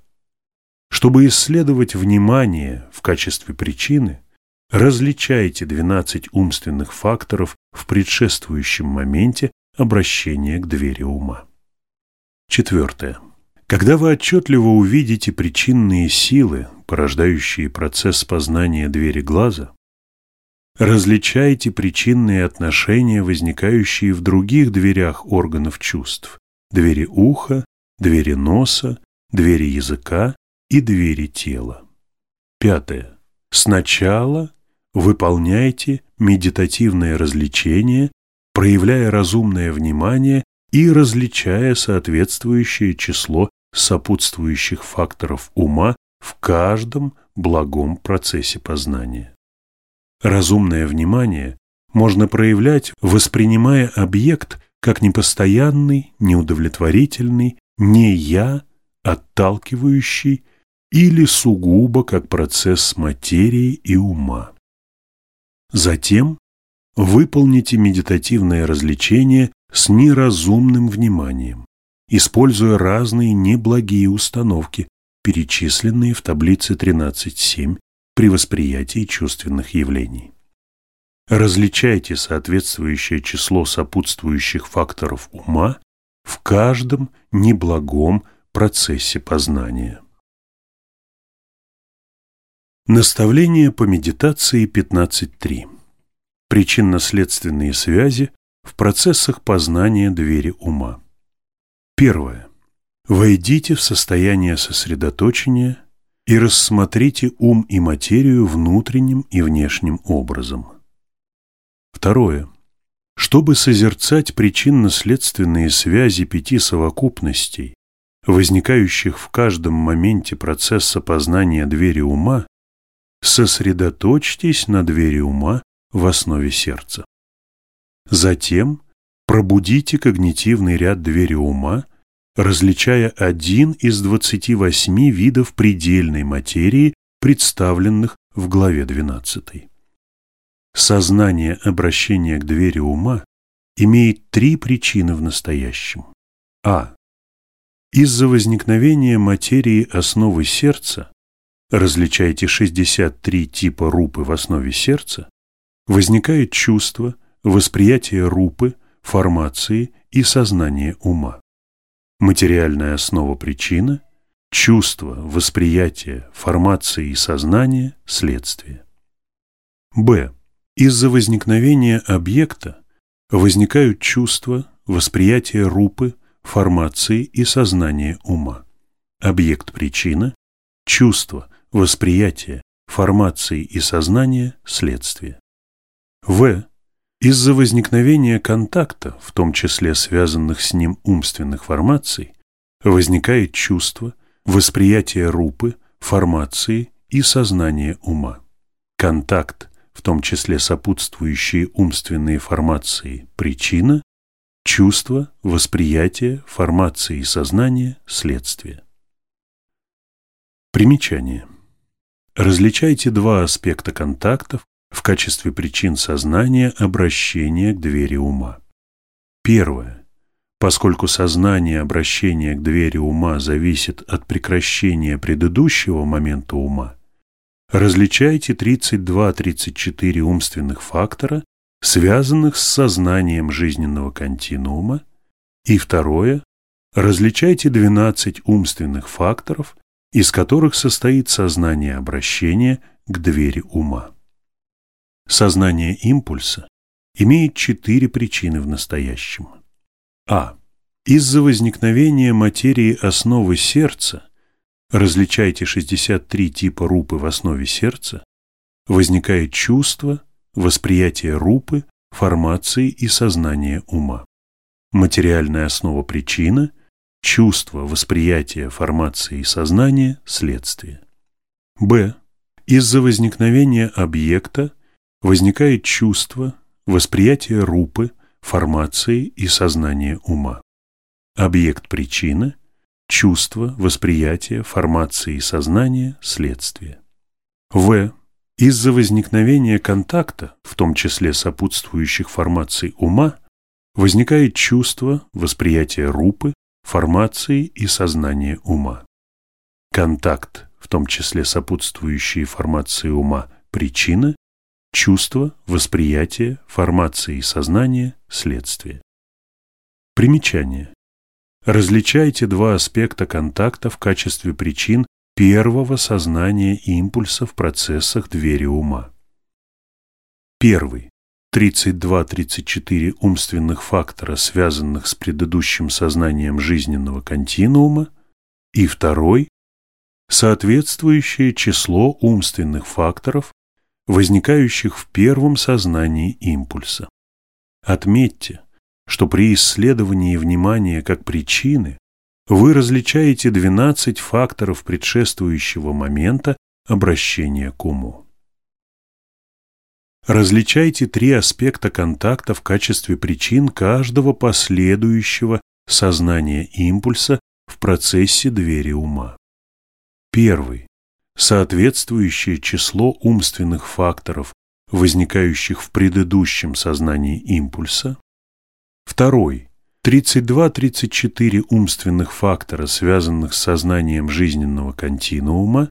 Чтобы исследовать внимание в качестве причины, различайте 12 умственных факторов в предшествующем моменте обращения к двери ума. Четвертое. Когда вы отчетливо увидите причинные силы, порождающие процесс познания двери глаза, различайте причинные отношения, возникающие в других дверях органов чувств – двери уха, двери носа, двери языка и двери тела. Пятое. Сначала выполняйте медитативное развлечение, проявляя разумное внимание и различая соответствующее число сопутствующих факторов ума в каждом благом процессе познания. Разумное внимание можно проявлять, воспринимая объект как непостоянный, неудовлетворительный, не я, отталкивающий или сугубо как процесс материи и ума. Затем выполните медитативное развлечение с неразумным вниманием, используя разные неблагие установки, перечисленные в таблице 13.7 при восприятии чувственных явлений. Различайте соответствующее число сопутствующих факторов ума в каждом неблагом процессе познания. Наставление по медитации 15.3. Причинно-следственные связи в процессах познания двери ума. Первое. Войдите в состояние сосредоточения и рассмотрите ум и материю внутренним и внешним образом. Второе. Чтобы созерцать причинно-следственные связи пяти совокупностей, возникающих в каждом моменте процесса познания двери ума, сосредоточьтесь на двери ума в основе сердца. Затем пробудите когнитивный ряд двери ума, различая один из 28 видов предельной материи, представленных в главе 12. Сознание обращения к двери ума имеет три причины в настоящем. А. Из-за возникновения материи основы сердца, различайте 63 типа рупы в основе сердца, возникает чувство, восприятие рупы, формации и сознание ума. Материальная основа причина, чувство, восприятие, формация и сознание – следствие. Б. Из-за возникновения объекта возникают чувства, восприятие рупы, формации и сознание ума. Объект причина, чувство, восприятие, формации и сознание – следствие. В. Из-за возникновения контакта, в том числе связанных с ним умственных формаций, возникает чувство, восприятие рупы, формации и сознание ума. Контакт, в том числе сопутствующие умственные формации, причина, чувство, восприятие, формации и сознание, следствие. Примечание. Различайте два аспекта контактов в качестве причин сознания обращения к двери ума. Первое. Поскольку сознание обращения к двери ума зависит от прекращения предыдущего момента ума, различайте 32-34 умственных фактора, связанных с сознанием жизненного континуума, и второе, различайте 12 умственных факторов, из которых состоит сознание обращения к двери ума. Сознание импульса имеет четыре причины в настоящем. А. Из-за возникновения материи основы сердца, различайте 63 типа рупы в основе сердца, возникает чувство, восприятие рупы, формации и сознание ума. Материальная основа причина, чувство, восприятие, формации и сознание – следствие. Б. Из-за возникновения объекта возникает чувство, восприятие рупы, формации и сознание ума. Объект причины, чувство, восприятие, формации и сознание – следствие. В. Из-за возникновения контакта, в том числе сопутствующих формаций ума, возникает чувство, восприятие рупы, формации и сознание ума. Контакт, в том числе сопутствующие формации ума, причина, чувство, восприятие, формация и сознание – следствие. Примечание. Различайте два аспекта контакта в качестве причин первого сознания импульса в процессах двери ума. Первый. 32-34 умственных фактора, связанных с предыдущим сознанием жизненного континуума, и второй – соответствующее число умственных факторов, возникающих в первом сознании импульса. Отметьте, что при исследовании внимания как причины вы различаете 12 факторов предшествующего момента обращения к уму. Различайте три аспекта контакта в качестве причин каждого последующего сознания импульса в процессе двери ума. Первый соответствующее число умственных факторов, возникающих в предыдущем сознании импульса. Второй – 32-34 умственных фактора, связанных с сознанием жизненного континуума.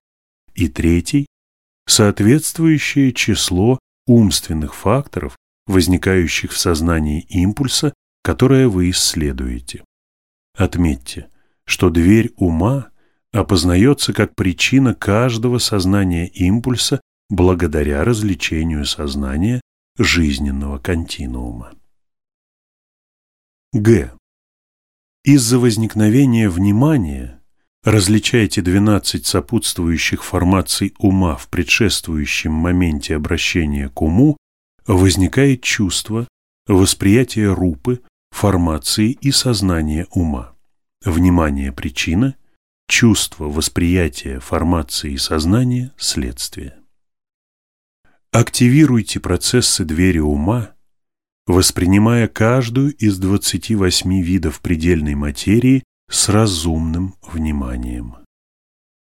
И третий – соответствующее число умственных факторов, возникающих в сознании импульса, которое вы исследуете. Отметьте, что дверь ума – опознается как причина каждого сознания импульса благодаря развлечению сознания жизненного континуума. Г. Из-за возникновения внимания различайте 12 сопутствующих формаций ума в предшествующем моменте обращения к уму, возникает чувство, восприятие рупы, формации и сознание ума. Внимание – причина, чувство, восприятие, формации и сознание – следствие. Активируйте процессы двери ума, воспринимая каждую из 28 видов предельной материи с разумным вниманием.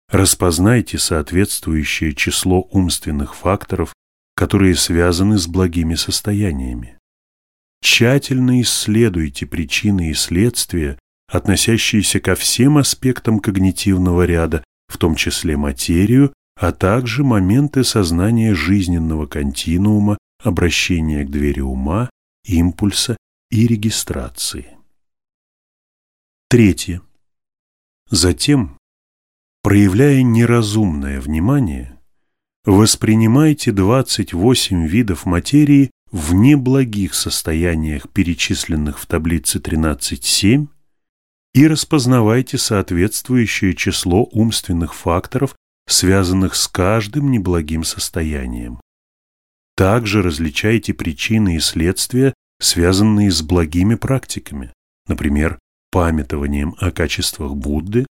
Распознайте соответствующее число умственных факторов, которые связаны с благими состояниями. Тщательно исследуйте причины и следствия, относящиеся ко всем аспектам когнитивного ряда, в том числе материю, а также моменты сознания жизненного континуума, обращения к двери ума, импульса и регистрации. Третье. Затем, проявляя неразумное внимание, воспринимайте 28 видов материи в неблагих состояниях, перечисленных в таблице 13.7, и распознавайте соответствующее число умственных факторов, связанных с каждым неблагим состоянием. Также различайте причины и следствия, связанные с благими практиками, например, памятованием о качествах Будды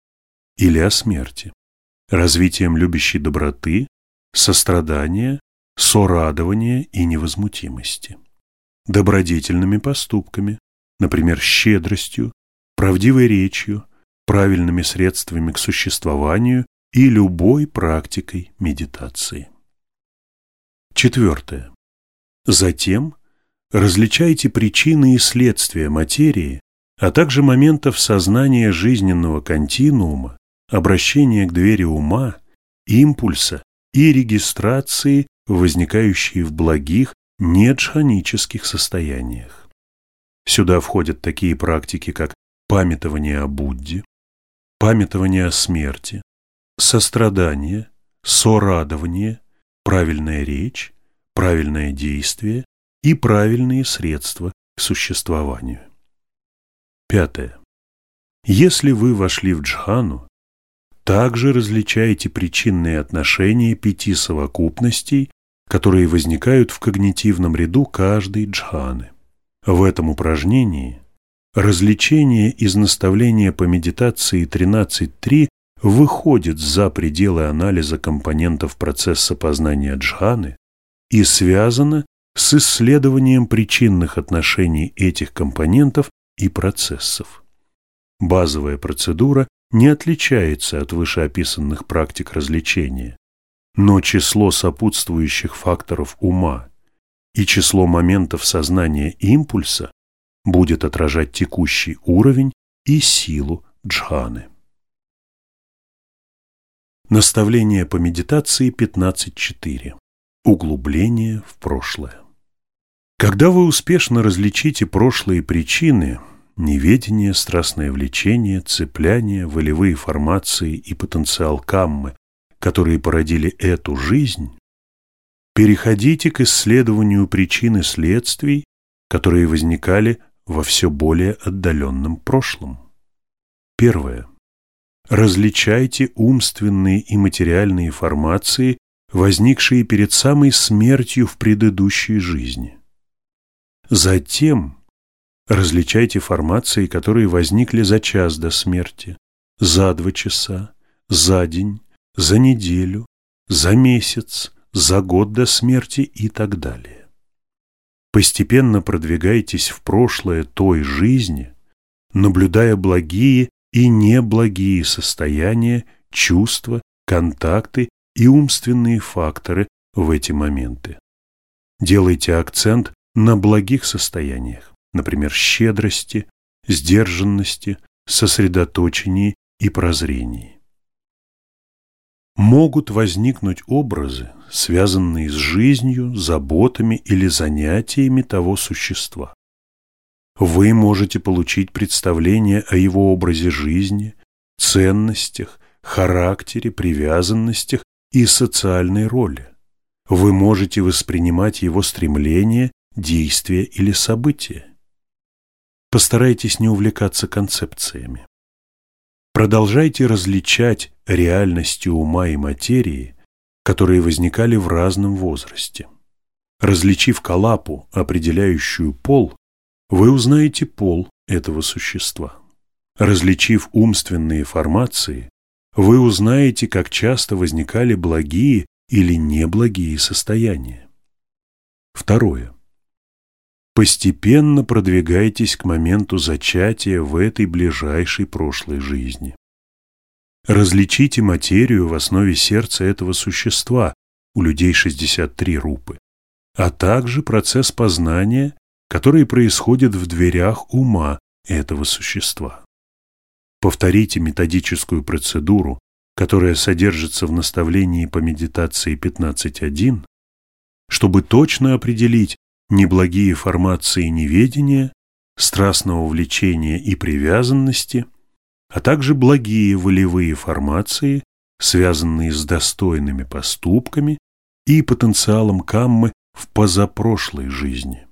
или о смерти, развитием любящей доброты, сострадания, сорадования и невозмутимости, добродетельными поступками, например, щедростью, правдивой речью, правильными средствами к существованию и любой практикой медитации. Четвертое. Затем различайте причины и следствия материи, а также моментов сознания жизненного континуума, обращения к двери ума, импульса и регистрации, возникающие в благих, неджханических состояниях. Сюда входят такие практики, как памятование о Будде, памятование о смерти, сострадание, сорадование, правильная речь, правильное действие и правильные средства к существованию. Пятое. Если вы вошли в джхану, также различаете причинные отношения пяти совокупностей, которые возникают в когнитивном ряду каждой джханы. В этом упражнении развлечение из наставления по медитации 13.3 выходит за пределы анализа компонентов процесса познания джханы и связано с исследованием причинных отношений этих компонентов и процессов. Базовая процедура не отличается от вышеописанных практик развлечения, но число сопутствующих факторов ума и число моментов сознания импульса будет отражать текущий уровень и силу джханы. Наставление по медитации 15.4. Углубление в прошлое. Когда вы успешно различите прошлые причины, неведение, страстное влечение, цепляние, волевые формации и потенциал каммы, которые породили эту жизнь, переходите к исследованию причин и следствий, которые возникали во все более отдаленном прошлом. Первое. Различайте умственные и материальные формации, возникшие перед самой смертью в предыдущей жизни. Затем различайте формации, которые возникли за час до смерти, за два часа, за день, за неделю, за месяц, за год до смерти и так далее. Постепенно продвигайтесь в прошлое той жизни, наблюдая благие и неблагие состояния, чувства, контакты и умственные факторы в эти моменты. Делайте акцент на благих состояниях, например, щедрости, сдержанности, сосредоточении и прозрении. Могут возникнуть образы, связанные с жизнью, заботами или занятиями того существа вы можете получить представление о его образе жизни, ценностях, характере, привязанностях и социальной роли. Вы можете воспринимать его стремления, действия или события. Постарайтесь не увлекаться концепциями. Продолжайте различать реальности ума и материи, которые возникали в разном возрасте. Различив калапу, определяющую пол, вы узнаете пол этого существа. Различив умственные формации, вы узнаете, как часто возникали благие или неблагие состояния. Второе. Постепенно продвигайтесь к моменту зачатия в этой ближайшей прошлой жизни. Различите материю в основе сердца этого существа, у людей 63 рупы, а также процесс познания, который происходит в дверях ума этого существа. Повторите методическую процедуру, которая содержится в наставлении по медитации 15.1, чтобы точно определить неблагие формации неведения, страстного влечения и привязанности, а также благие волевые формации, связанные с достойными поступками и потенциалом каммы в позапрошлой жизни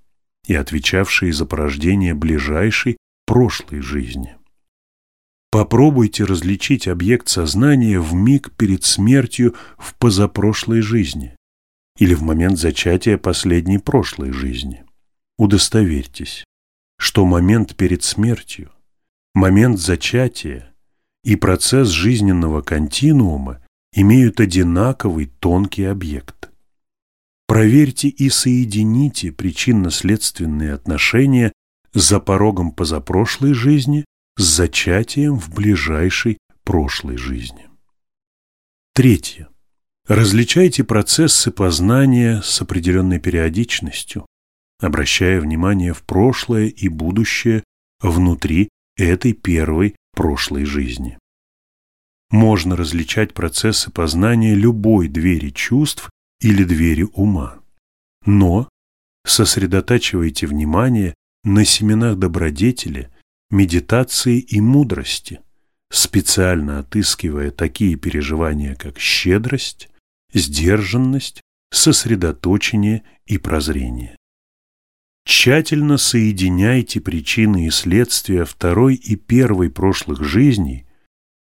и отвечавшие за порождение ближайшей прошлой жизни. Попробуйте различить объект сознания в миг перед смертью в позапрошлой жизни или в момент зачатия последней прошлой жизни. Удостоверьтесь, что момент перед смертью, момент зачатия и процесс жизненного континуума имеют одинаковый тонкий объект. Проверьте и соедините причинно-следственные отношения за порогом позапрошлой жизни с зачатием в ближайшей прошлой жизни. Третье. Различайте процессы познания с определенной периодичностью, обращая внимание в прошлое и будущее внутри этой первой прошлой жизни. Можно различать процессы познания любой двери чувств или двери ума. Но сосредотачивайте внимание на семенах добродетели, медитации и мудрости, специально отыскивая такие переживания, как щедрость, сдержанность, сосредоточение и прозрение. Тщательно соединяйте причины и следствия второй и первой прошлых жизней,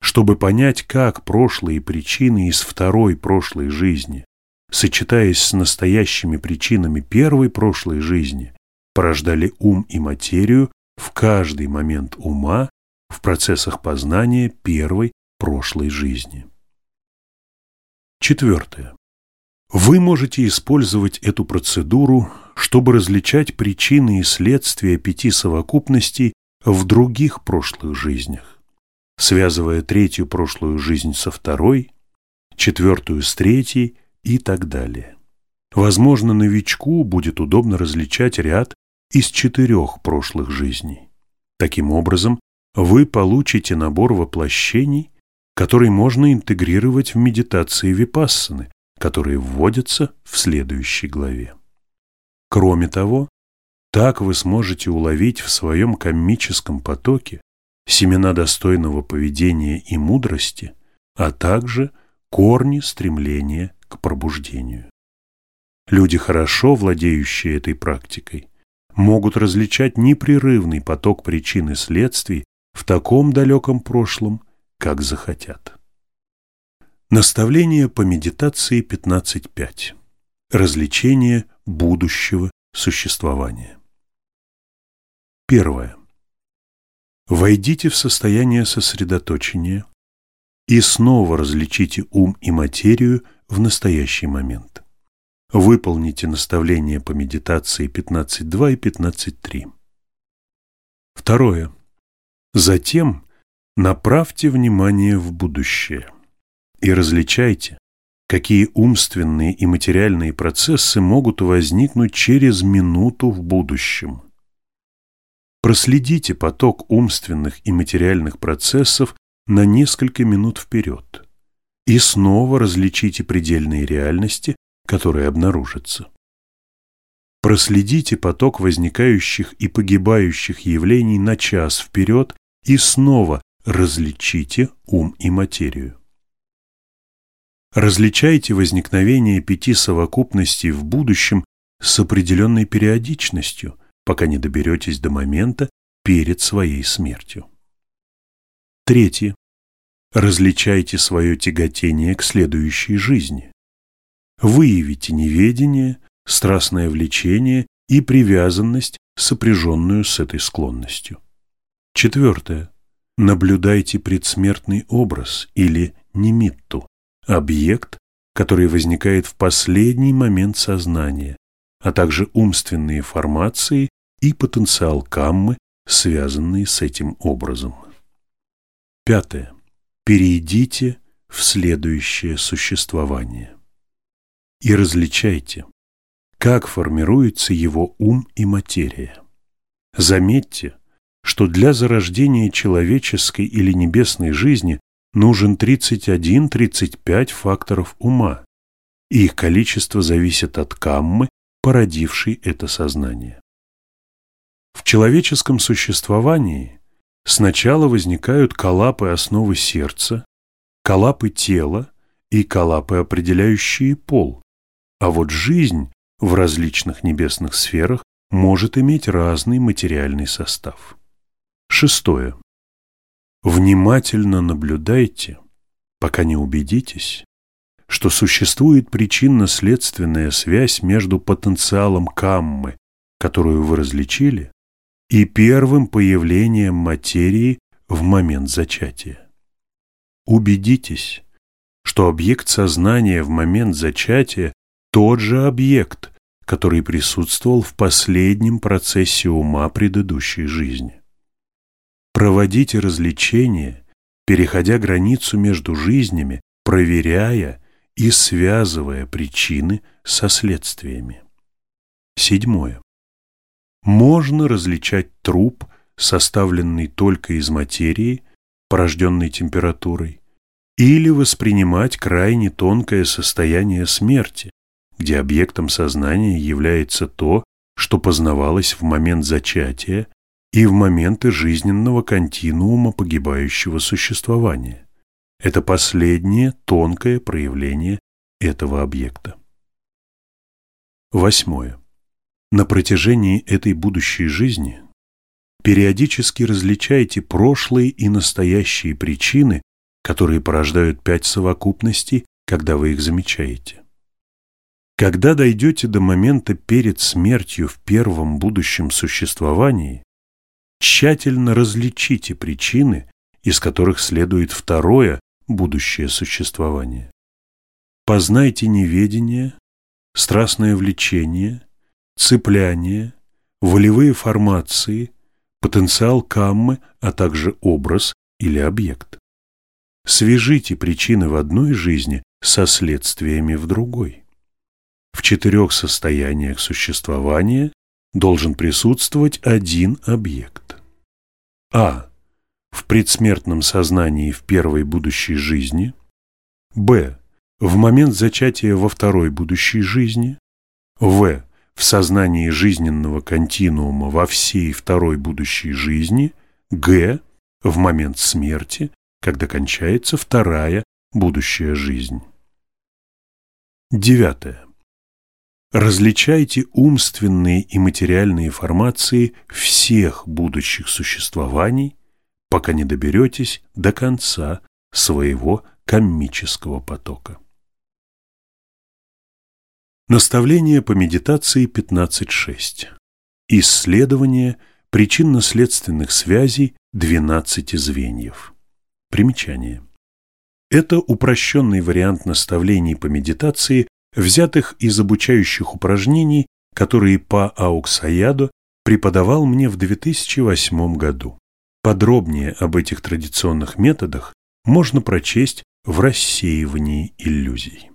чтобы понять, как прошлые причины из второй прошлой жизни, сочетаясь с настоящими причинами первой прошлой жизни, порождали ум и материю в каждый момент ума в процессах познания первой прошлой жизни. Четвертое. Вы можете использовать эту процедуру, чтобы различать причины и следствия пяти совокупностей в других прошлых жизнях, связывая третью прошлую жизнь со второй, четвертую с третьей и так далее. Возможно, новичку будет удобно различать ряд из четырех прошлых жизней. Таким образом, вы получите набор воплощений, который можно интегрировать в медитации випассаны, которые вводятся в следующей главе. Кроме того, так вы сможете уловить в своем коммическом потоке семена достойного поведения и мудрости, а также корни стремления к пробуждению. Люди, хорошо владеющие этой практикой, могут различать непрерывный поток причин и следствий в таком далеком прошлом, как захотят. Наставление по медитации 15.5. Развлечение будущего существования. Первое. Войдите в состояние сосредоточения и снова различите ум и материю в настоящий момент. Выполните наставления по медитации 15.2 и 15.3. Второе. Затем Направьте внимание в будущее и различайте, какие умственные и материальные процессы могут возникнуть через минуту в будущем. Проследите поток умственных и материальных процессов на несколько минут вперед и снова различите предельные реальности, которые обнаружатся. Проследите поток возникающих и погибающих явлений на час вперед и снова Различите ум и материю. Различайте возникновение пяти совокупностей в будущем с определенной периодичностью, пока не доберетесь до момента, перед своей смертью. Третье. Различайте свое тяготение к следующей жизни. Выявите неведение, страстное влечение и привязанность, сопряженную с этой склонностью. Четвертое. Наблюдайте предсмертный образ или немитту, объект, который возникает в последний момент сознания, а также умственные формации и потенциал каммы, связанные с этим образом. Пятое. Перейдите в следующее существование и различайте, как формируется его ум и материя. Заметьте, что для зарождения человеческой или небесной жизни нужен 31-35 факторов ума, их количество зависит от каммы, породившей это сознание. В человеческом существовании сначала возникают колапы основы сердца, колапы тела и колапы, определяющие пол, а вот жизнь в различных небесных сферах может иметь разный материальный состав. Шестое. Внимательно наблюдайте, пока не убедитесь, что существует причинно-следственная связь между потенциалом каммы, которую вы различили, и первым появлением материи в момент зачатия. Убедитесь, что объект сознания в момент зачатия тот же объект, который присутствовал в последнем процессе ума предыдущей жизни. Проводите развлечения, переходя границу между жизнями, проверяя и связывая причины со следствиями. Седьмое. Можно различать труп, составленный только из материи, порожденной температурой, или воспринимать крайне тонкое состояние смерти, где объектом сознания является то, что познавалось в момент зачатия и в моменты жизненного континуума погибающего существования. Это последнее тонкое проявление этого объекта. Восьмое. На протяжении этой будущей жизни периодически различайте прошлые и настоящие причины, которые порождают пять совокупностей, когда вы их замечаете. Когда дойдете до момента перед смертью в первом будущем существовании, тщательно различите причины, из которых следует второе будущее существование. Познайте неведение, страстное влечение, цепляние, волевые формации, потенциал каммы, а также образ или объект. Свяжите причины в одной жизни со следствиями в другой. В четырех состояниях существования должен присутствовать один объект. А. В предсмертном сознании в первой будущей жизни. Б. В момент зачатия во второй будущей жизни. В в сознании жизненного континуума во всей второй будущей жизни, г. в момент смерти, когда кончается вторая будущая жизнь. Девятое. Различайте умственные и материальные формации всех будущих существований, пока не доберетесь до конца своего коммического потока. Наставление по медитации 15.6. Исследование причинно-следственных связей 12 звеньев. Примечание. Это упрощенный вариант наставлений по медитации, взятых из обучающих упражнений, которые Па Ауксаядо преподавал мне в 2008 году. Подробнее об этих традиционных методах можно прочесть в рассеивании иллюзий.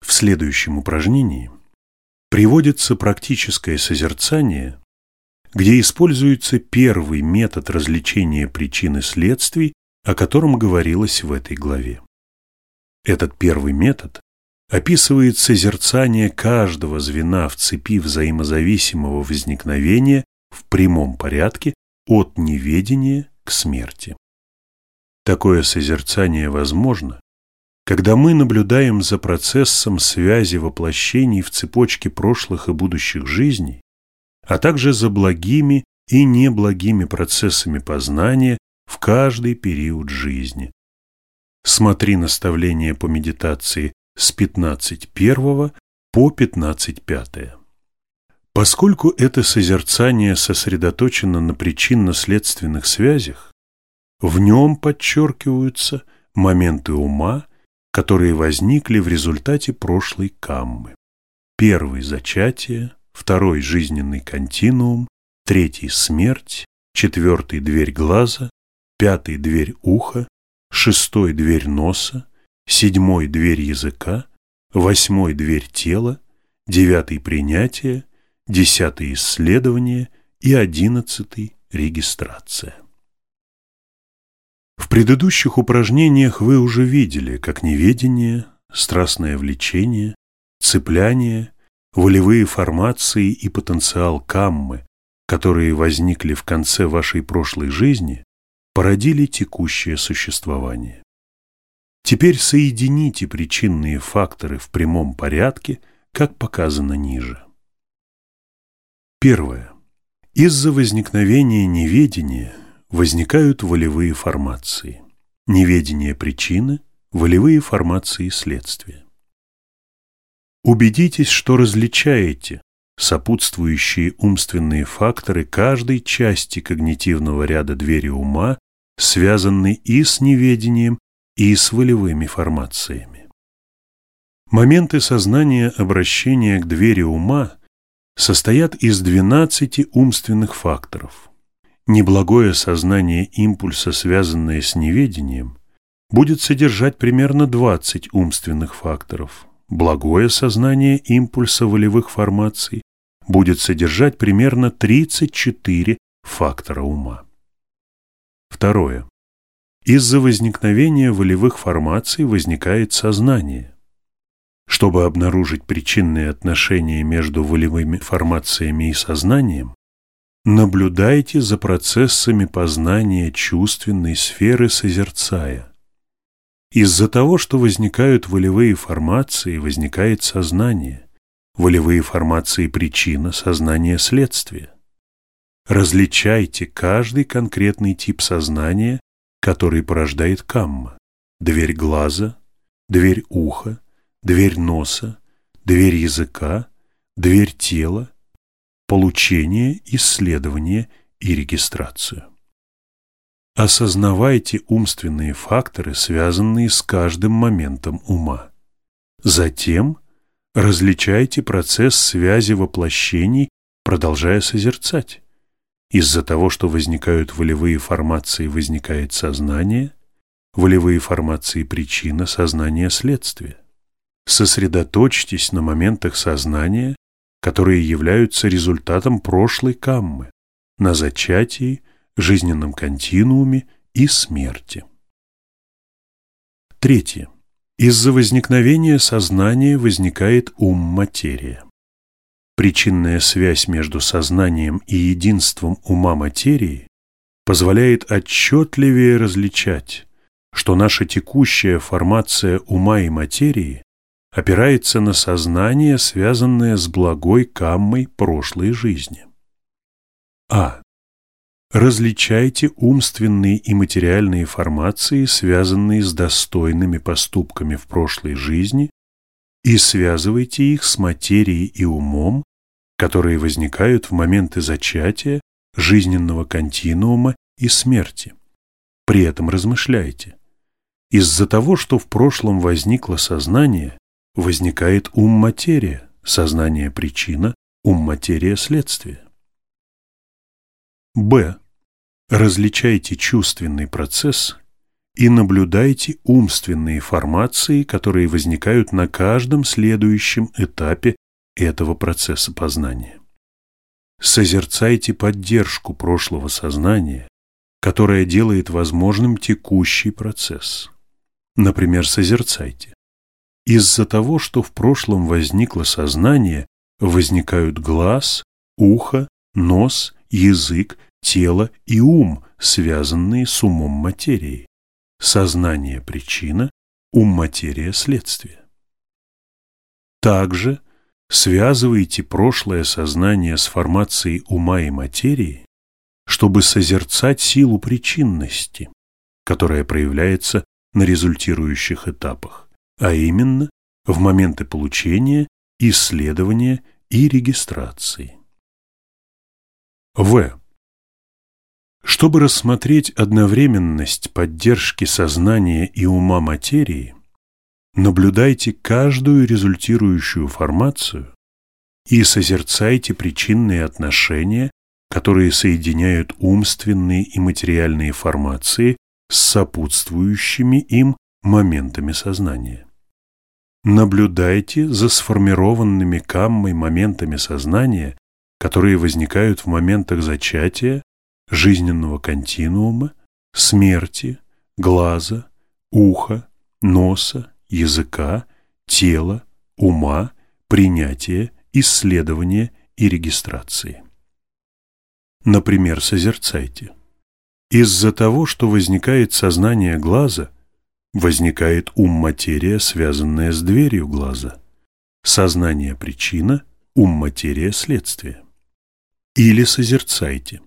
В следующем упражнении приводится практическое созерцание, где используется первый метод развлечения причин и следствий, о котором говорилось в этой главе. Этот первый метод описывает созерцание каждого звена в цепи взаимозависимого возникновения в прямом порядке от неведения к смерти. Такое созерцание возможно, когда мы наблюдаем за процессом связи воплощений в цепочке прошлых и будущих жизней, а также за благими и неблагими процессами познания в каждый период жизни. Смотри наставление по медитации с 15.1 по 15.5. Поскольку это созерцание сосредоточено на причинно-следственных связях, в нем подчеркиваются моменты ума, которые возникли в результате прошлой каммы. Первый – зачатие, второй – жизненный континуум, третий – смерть, четвертый – дверь глаза, пятый – дверь уха, шестой – дверь носа, седьмой – дверь языка, восьмой – дверь тела, девятый – принятие, десятый – исследование и одиннадцатый – регистрация. В предыдущих упражнениях вы уже видели, как неведение, страстное влечение, цепляние, волевые формации и потенциал каммы, которые возникли в конце вашей прошлой жизни, породили текущее существование. Теперь соедините причинные факторы в прямом порядке, как показано ниже. Первое. Из-за возникновения неведения возникают волевые формации. Неведение причины, волевые формации следствия. Убедитесь, что различаете сопутствующие умственные факторы каждой части когнитивного ряда двери ума, связанной и с неведением, и с волевыми формациями. Моменты сознания обращения к двери ума состоят из 12 умственных факторов. Неблагое сознание импульса, связанное с неведением, будет содержать примерно 20 умственных факторов. Благое сознание импульса волевых формаций будет содержать примерно 34 фактора ума. Второе. Из-за возникновения волевых формаций возникает сознание. Чтобы обнаружить причинные отношения между волевыми формациями и сознанием, наблюдайте за процессами познания чувственной сферы созерцая. Из-за того, что возникают волевые формации, возникает сознание. Волевые формации – причина, сознание – следствие. Различайте каждый конкретный тип сознания который порождает камма. Дверь глаза, дверь уха, дверь носа, дверь языка, дверь тела, получение, исследование и регистрацию. Осознавайте умственные факторы, связанные с каждым моментом ума. Затем различайте процесс связи воплощений, продолжая созерцать. Из-за того, что возникают волевые формации, возникает сознание, волевые формации – причина, сознание – следствие. Сосредоточьтесь на моментах сознания, которые являются результатом прошлой каммы, на зачатии, жизненном континууме и смерти. Третье. Из-за возникновения сознания возникает ум-материя. Причинная связь между сознанием и единством ума материи позволяет отчетливее различать, что наша текущая формация ума и материи опирается на сознание, связанное с благой каммой прошлой жизни. А. Различайте умственные и материальные формации, связанные с достойными поступками в прошлой жизни, и связывайте их с материей и умом, которые возникают в моменты зачатия, жизненного континуума и смерти. При этом размышляйте. Из-за того, что в прошлом возникло сознание, возникает ум-материя, сознание – причина, ум-материя – следствие. Б. Различайте чувственный процесс и наблюдайте умственные формации, которые возникают на каждом следующем этапе этого процесса познания. Созерцайте поддержку прошлого сознания, которая делает возможным текущий процесс. Например, созерцайте. Из-за того, что в прошлом возникло сознание, возникают глаз, ухо, нос, язык, тело и ум, связанные с умом материи. Сознание – причина, ум – материя – следствие. Также связываете прошлое сознание с формацией ума и материи, чтобы созерцать силу причинности, которая проявляется на результирующих этапах, а именно в моменты получения, исследования и регистрации. В. Чтобы рассмотреть одновременность поддержки сознания и ума материи, наблюдайте каждую результирующую формацию и созерцайте причинные отношения, которые соединяют умственные и материальные формации с сопутствующими им моментами сознания. Наблюдайте за сформированными каммой моментами сознания, которые возникают в моментах зачатия, жизненного континуума, смерти, глаза, уха, носа, языка, тела, ума, принятия, исследования и регистрации. Например, созерцайте. Из-за того, что возникает сознание глаза, возникает ум-материя, связанная с дверью глаза. Сознание – причина, ум-материя – следствие. Или созерцайте.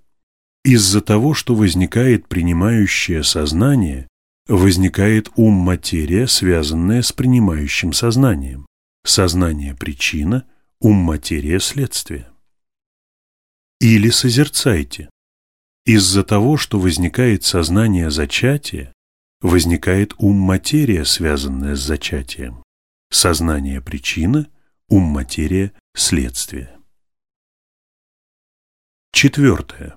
Из-за того, что возникает принимающее сознание, возникает ум-материя, связанная с принимающим сознанием. Сознание – причина, ум-материя – следствие. Или созерцайте. Из-за того, что возникает сознание зачатия, возникает ум-материя, связанная с зачатием. Сознание – причина, ум-материя – следствие. Четвертое.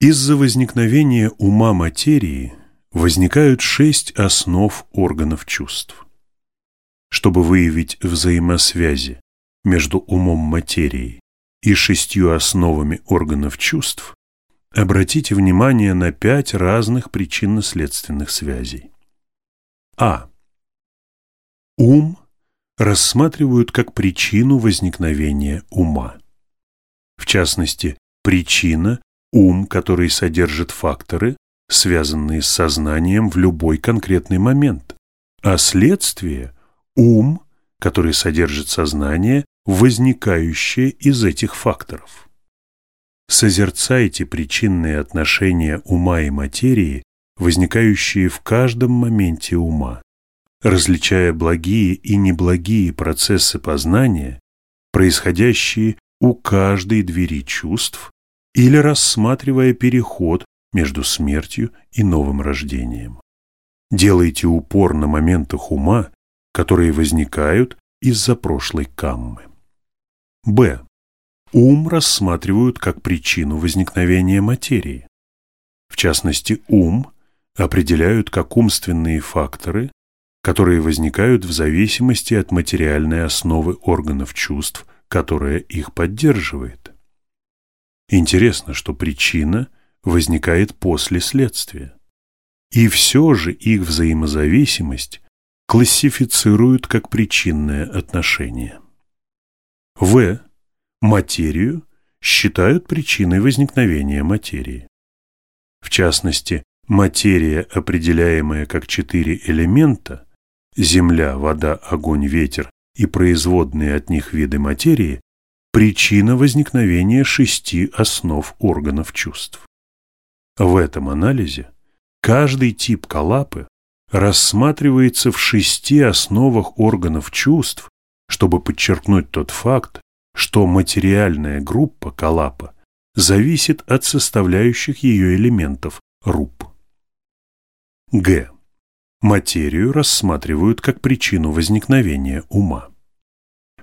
Из-за возникновения ума материи возникают шесть основ органов чувств. Чтобы выявить взаимосвязи между умом материи и шестью основами органов чувств, обратите внимание на пять разных причинно-следственных связей. А. Ум рассматривают как причину возникновения ума. В частности, причина ум, который содержит факторы, связанные с сознанием в любой конкретный момент, а следствие – ум, который содержит сознание, возникающее из этих факторов. Созерцайте причинные отношения ума и материи, возникающие в каждом моменте ума, различая благие и неблагие процессы познания, происходящие у каждой двери чувств или рассматривая переход между смертью и новым рождением. Делайте упор на моментах ума, которые возникают из-за прошлой каммы. Б. Ум рассматривают как причину возникновения материи. В частности, ум определяют как умственные факторы, которые возникают в зависимости от материальной основы органов чувств, которая их поддерживает. Интересно, что причина возникает после следствия. И все же их взаимозависимость классифицируют как причинное отношение. В. Материю считают причиной возникновения материи. В частности, материя, определяемая как четыре элемента – земля, вода, огонь, ветер и производные от них виды материи причина возникновения шести основ органов чувств. В этом анализе каждый тип калапы рассматривается в шести основах органов чувств, чтобы подчеркнуть тот факт, что материальная группа калапа зависит от составляющих ее элементов руп. Г. Материю рассматривают как причину возникновения ума.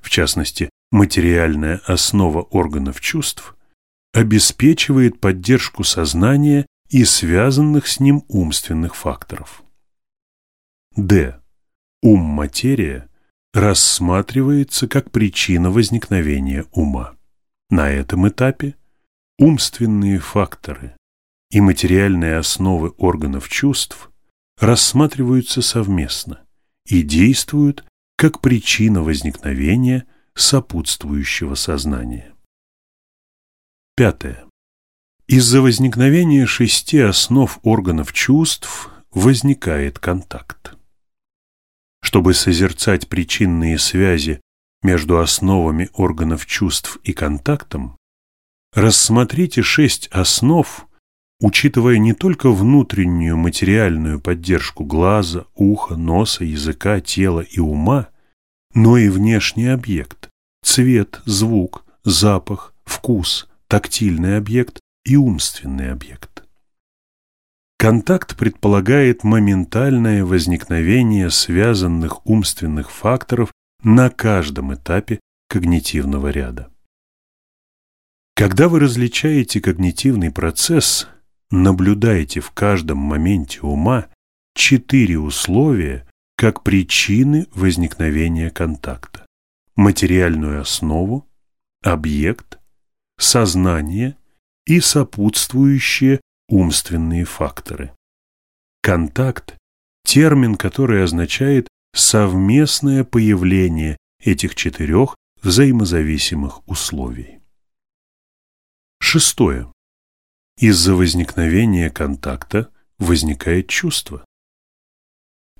В частности, материальная основа органов чувств обеспечивает поддержку сознания и связанных с ним умственных факторов. Д. Ум-материя рассматривается как причина возникновения ума. На этом этапе умственные факторы и материальные основы органов чувств рассматриваются совместно и действуют как причина возникновения сопутствующего сознания. Пятое. Из-за возникновения шести основ органов чувств возникает контакт. Чтобы созерцать причинные связи между основами органов чувств и контактом, рассмотрите шесть основ, учитывая не только внутреннюю материальную поддержку глаза, уха, носа, языка, тела и ума, но и внешний объект – цвет, звук, запах, вкус, тактильный объект и умственный объект. Контакт предполагает моментальное возникновение связанных умственных факторов на каждом этапе когнитивного ряда. Когда вы различаете когнитивный процесс, наблюдаете в каждом моменте ума четыре условия как причины возникновения контакта. Материальную основу, объект, сознание и сопутствующие умственные факторы. Контакт – термин, который означает совместное появление этих четырех взаимозависимых условий. Шестое. Из-за возникновения контакта возникает чувство.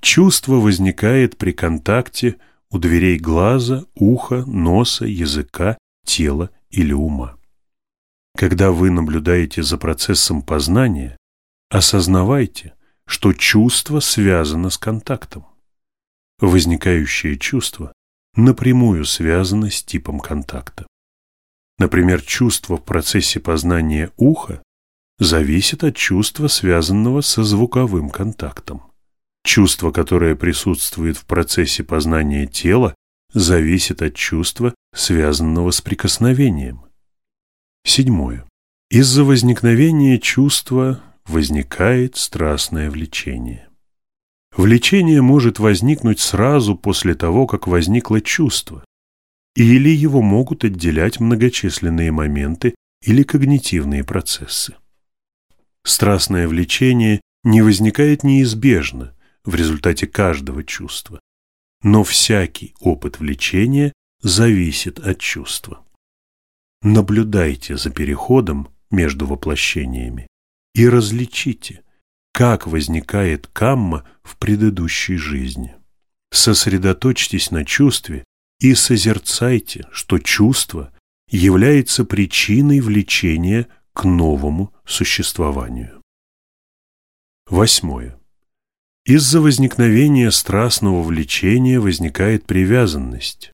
Чувство возникает при контакте у дверей глаза, уха, носа, языка, тела или ума. Когда вы наблюдаете за процессом познания, осознавайте, что чувство связано с контактом. Возникающее чувство напрямую связано с типом контакта. Например, чувство в процессе познания уха зависит от чувства, связанного со звуковым контактом. Чувство, которое присутствует в процессе познания тела, зависит от чувства, связанного с прикосновением. Седьмое. Из-за возникновения чувства возникает страстное влечение. Влечение может возникнуть сразу после того, как возникло чувство, или его могут отделять многочисленные моменты или когнитивные процессы. Страстное влечение не возникает неизбежно в результате каждого чувства, но всякий опыт влечения зависит от чувства. Наблюдайте за переходом между воплощениями и различите, как возникает камма в предыдущей жизни. Сосредоточьтесь на чувстве и созерцайте, что чувство является причиной влечения к новому существованию. Восьмое. Из-за возникновения страстного влечения возникает привязанность.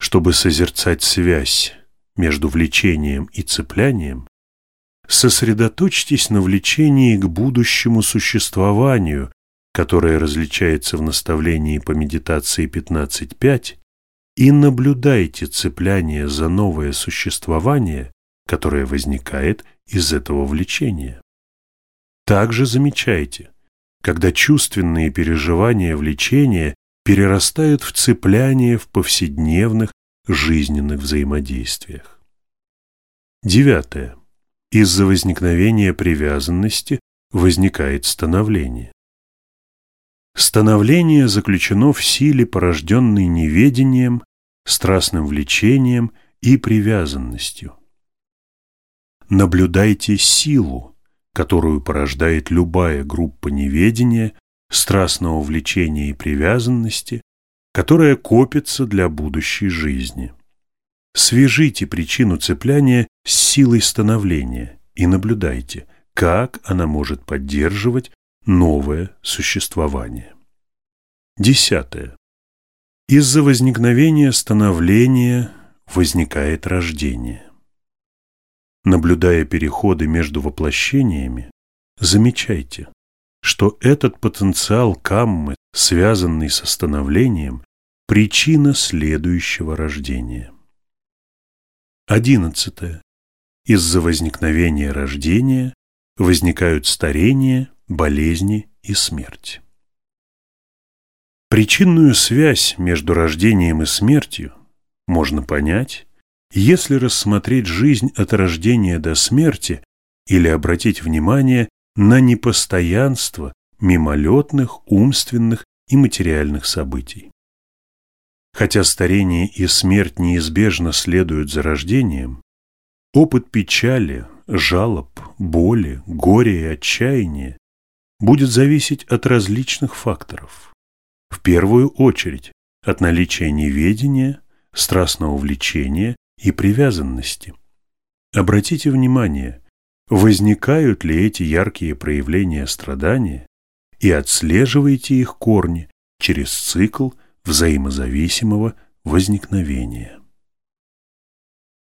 Чтобы созерцать связь между влечением и цеплянием, сосредоточьтесь на влечении к будущему существованию, которое различается в наставлении по медитации 15.5, и наблюдайте цепляние за новое существование, которое возникает из этого влечения. Также замечайте, когда чувственные переживания влечения перерастают в цепляние в повседневных жизненных взаимодействиях. Девятое. Из-за возникновения привязанности возникает становление. Становление заключено в силе, порожденной неведением, страстным влечением и привязанностью. Наблюдайте силу, которую порождает любая группа неведения, страстного влечения и привязанности, которая копится для будущей жизни. Свяжите причину цепляния с силой становления и наблюдайте, как она может поддерживать новое существование. Десятое. Из-за возникновения становления возникает рождение. Наблюдая переходы между воплощениями, замечайте, что этот потенциал каммы, связанный со становлением, причина следующего рождения. Одиннадцатое. Из-за возникновения рождения возникают старение, болезни и смерть. Причинную связь между рождением и смертью можно понять, если рассмотреть жизнь от рождения до смерти или обратить внимание на непостоянство мимолетных, умственных и материальных событий. Хотя старение и смерть неизбежно следуют за рождением, опыт печали, жалоб, боли, горя и отчаяния будет зависеть от различных факторов. В первую очередь от наличия неведения, страстного влечения и привязанности. Обратите внимание, возникают ли эти яркие проявления страдания и отслеживайте их корни через цикл взаимозависимого возникновения.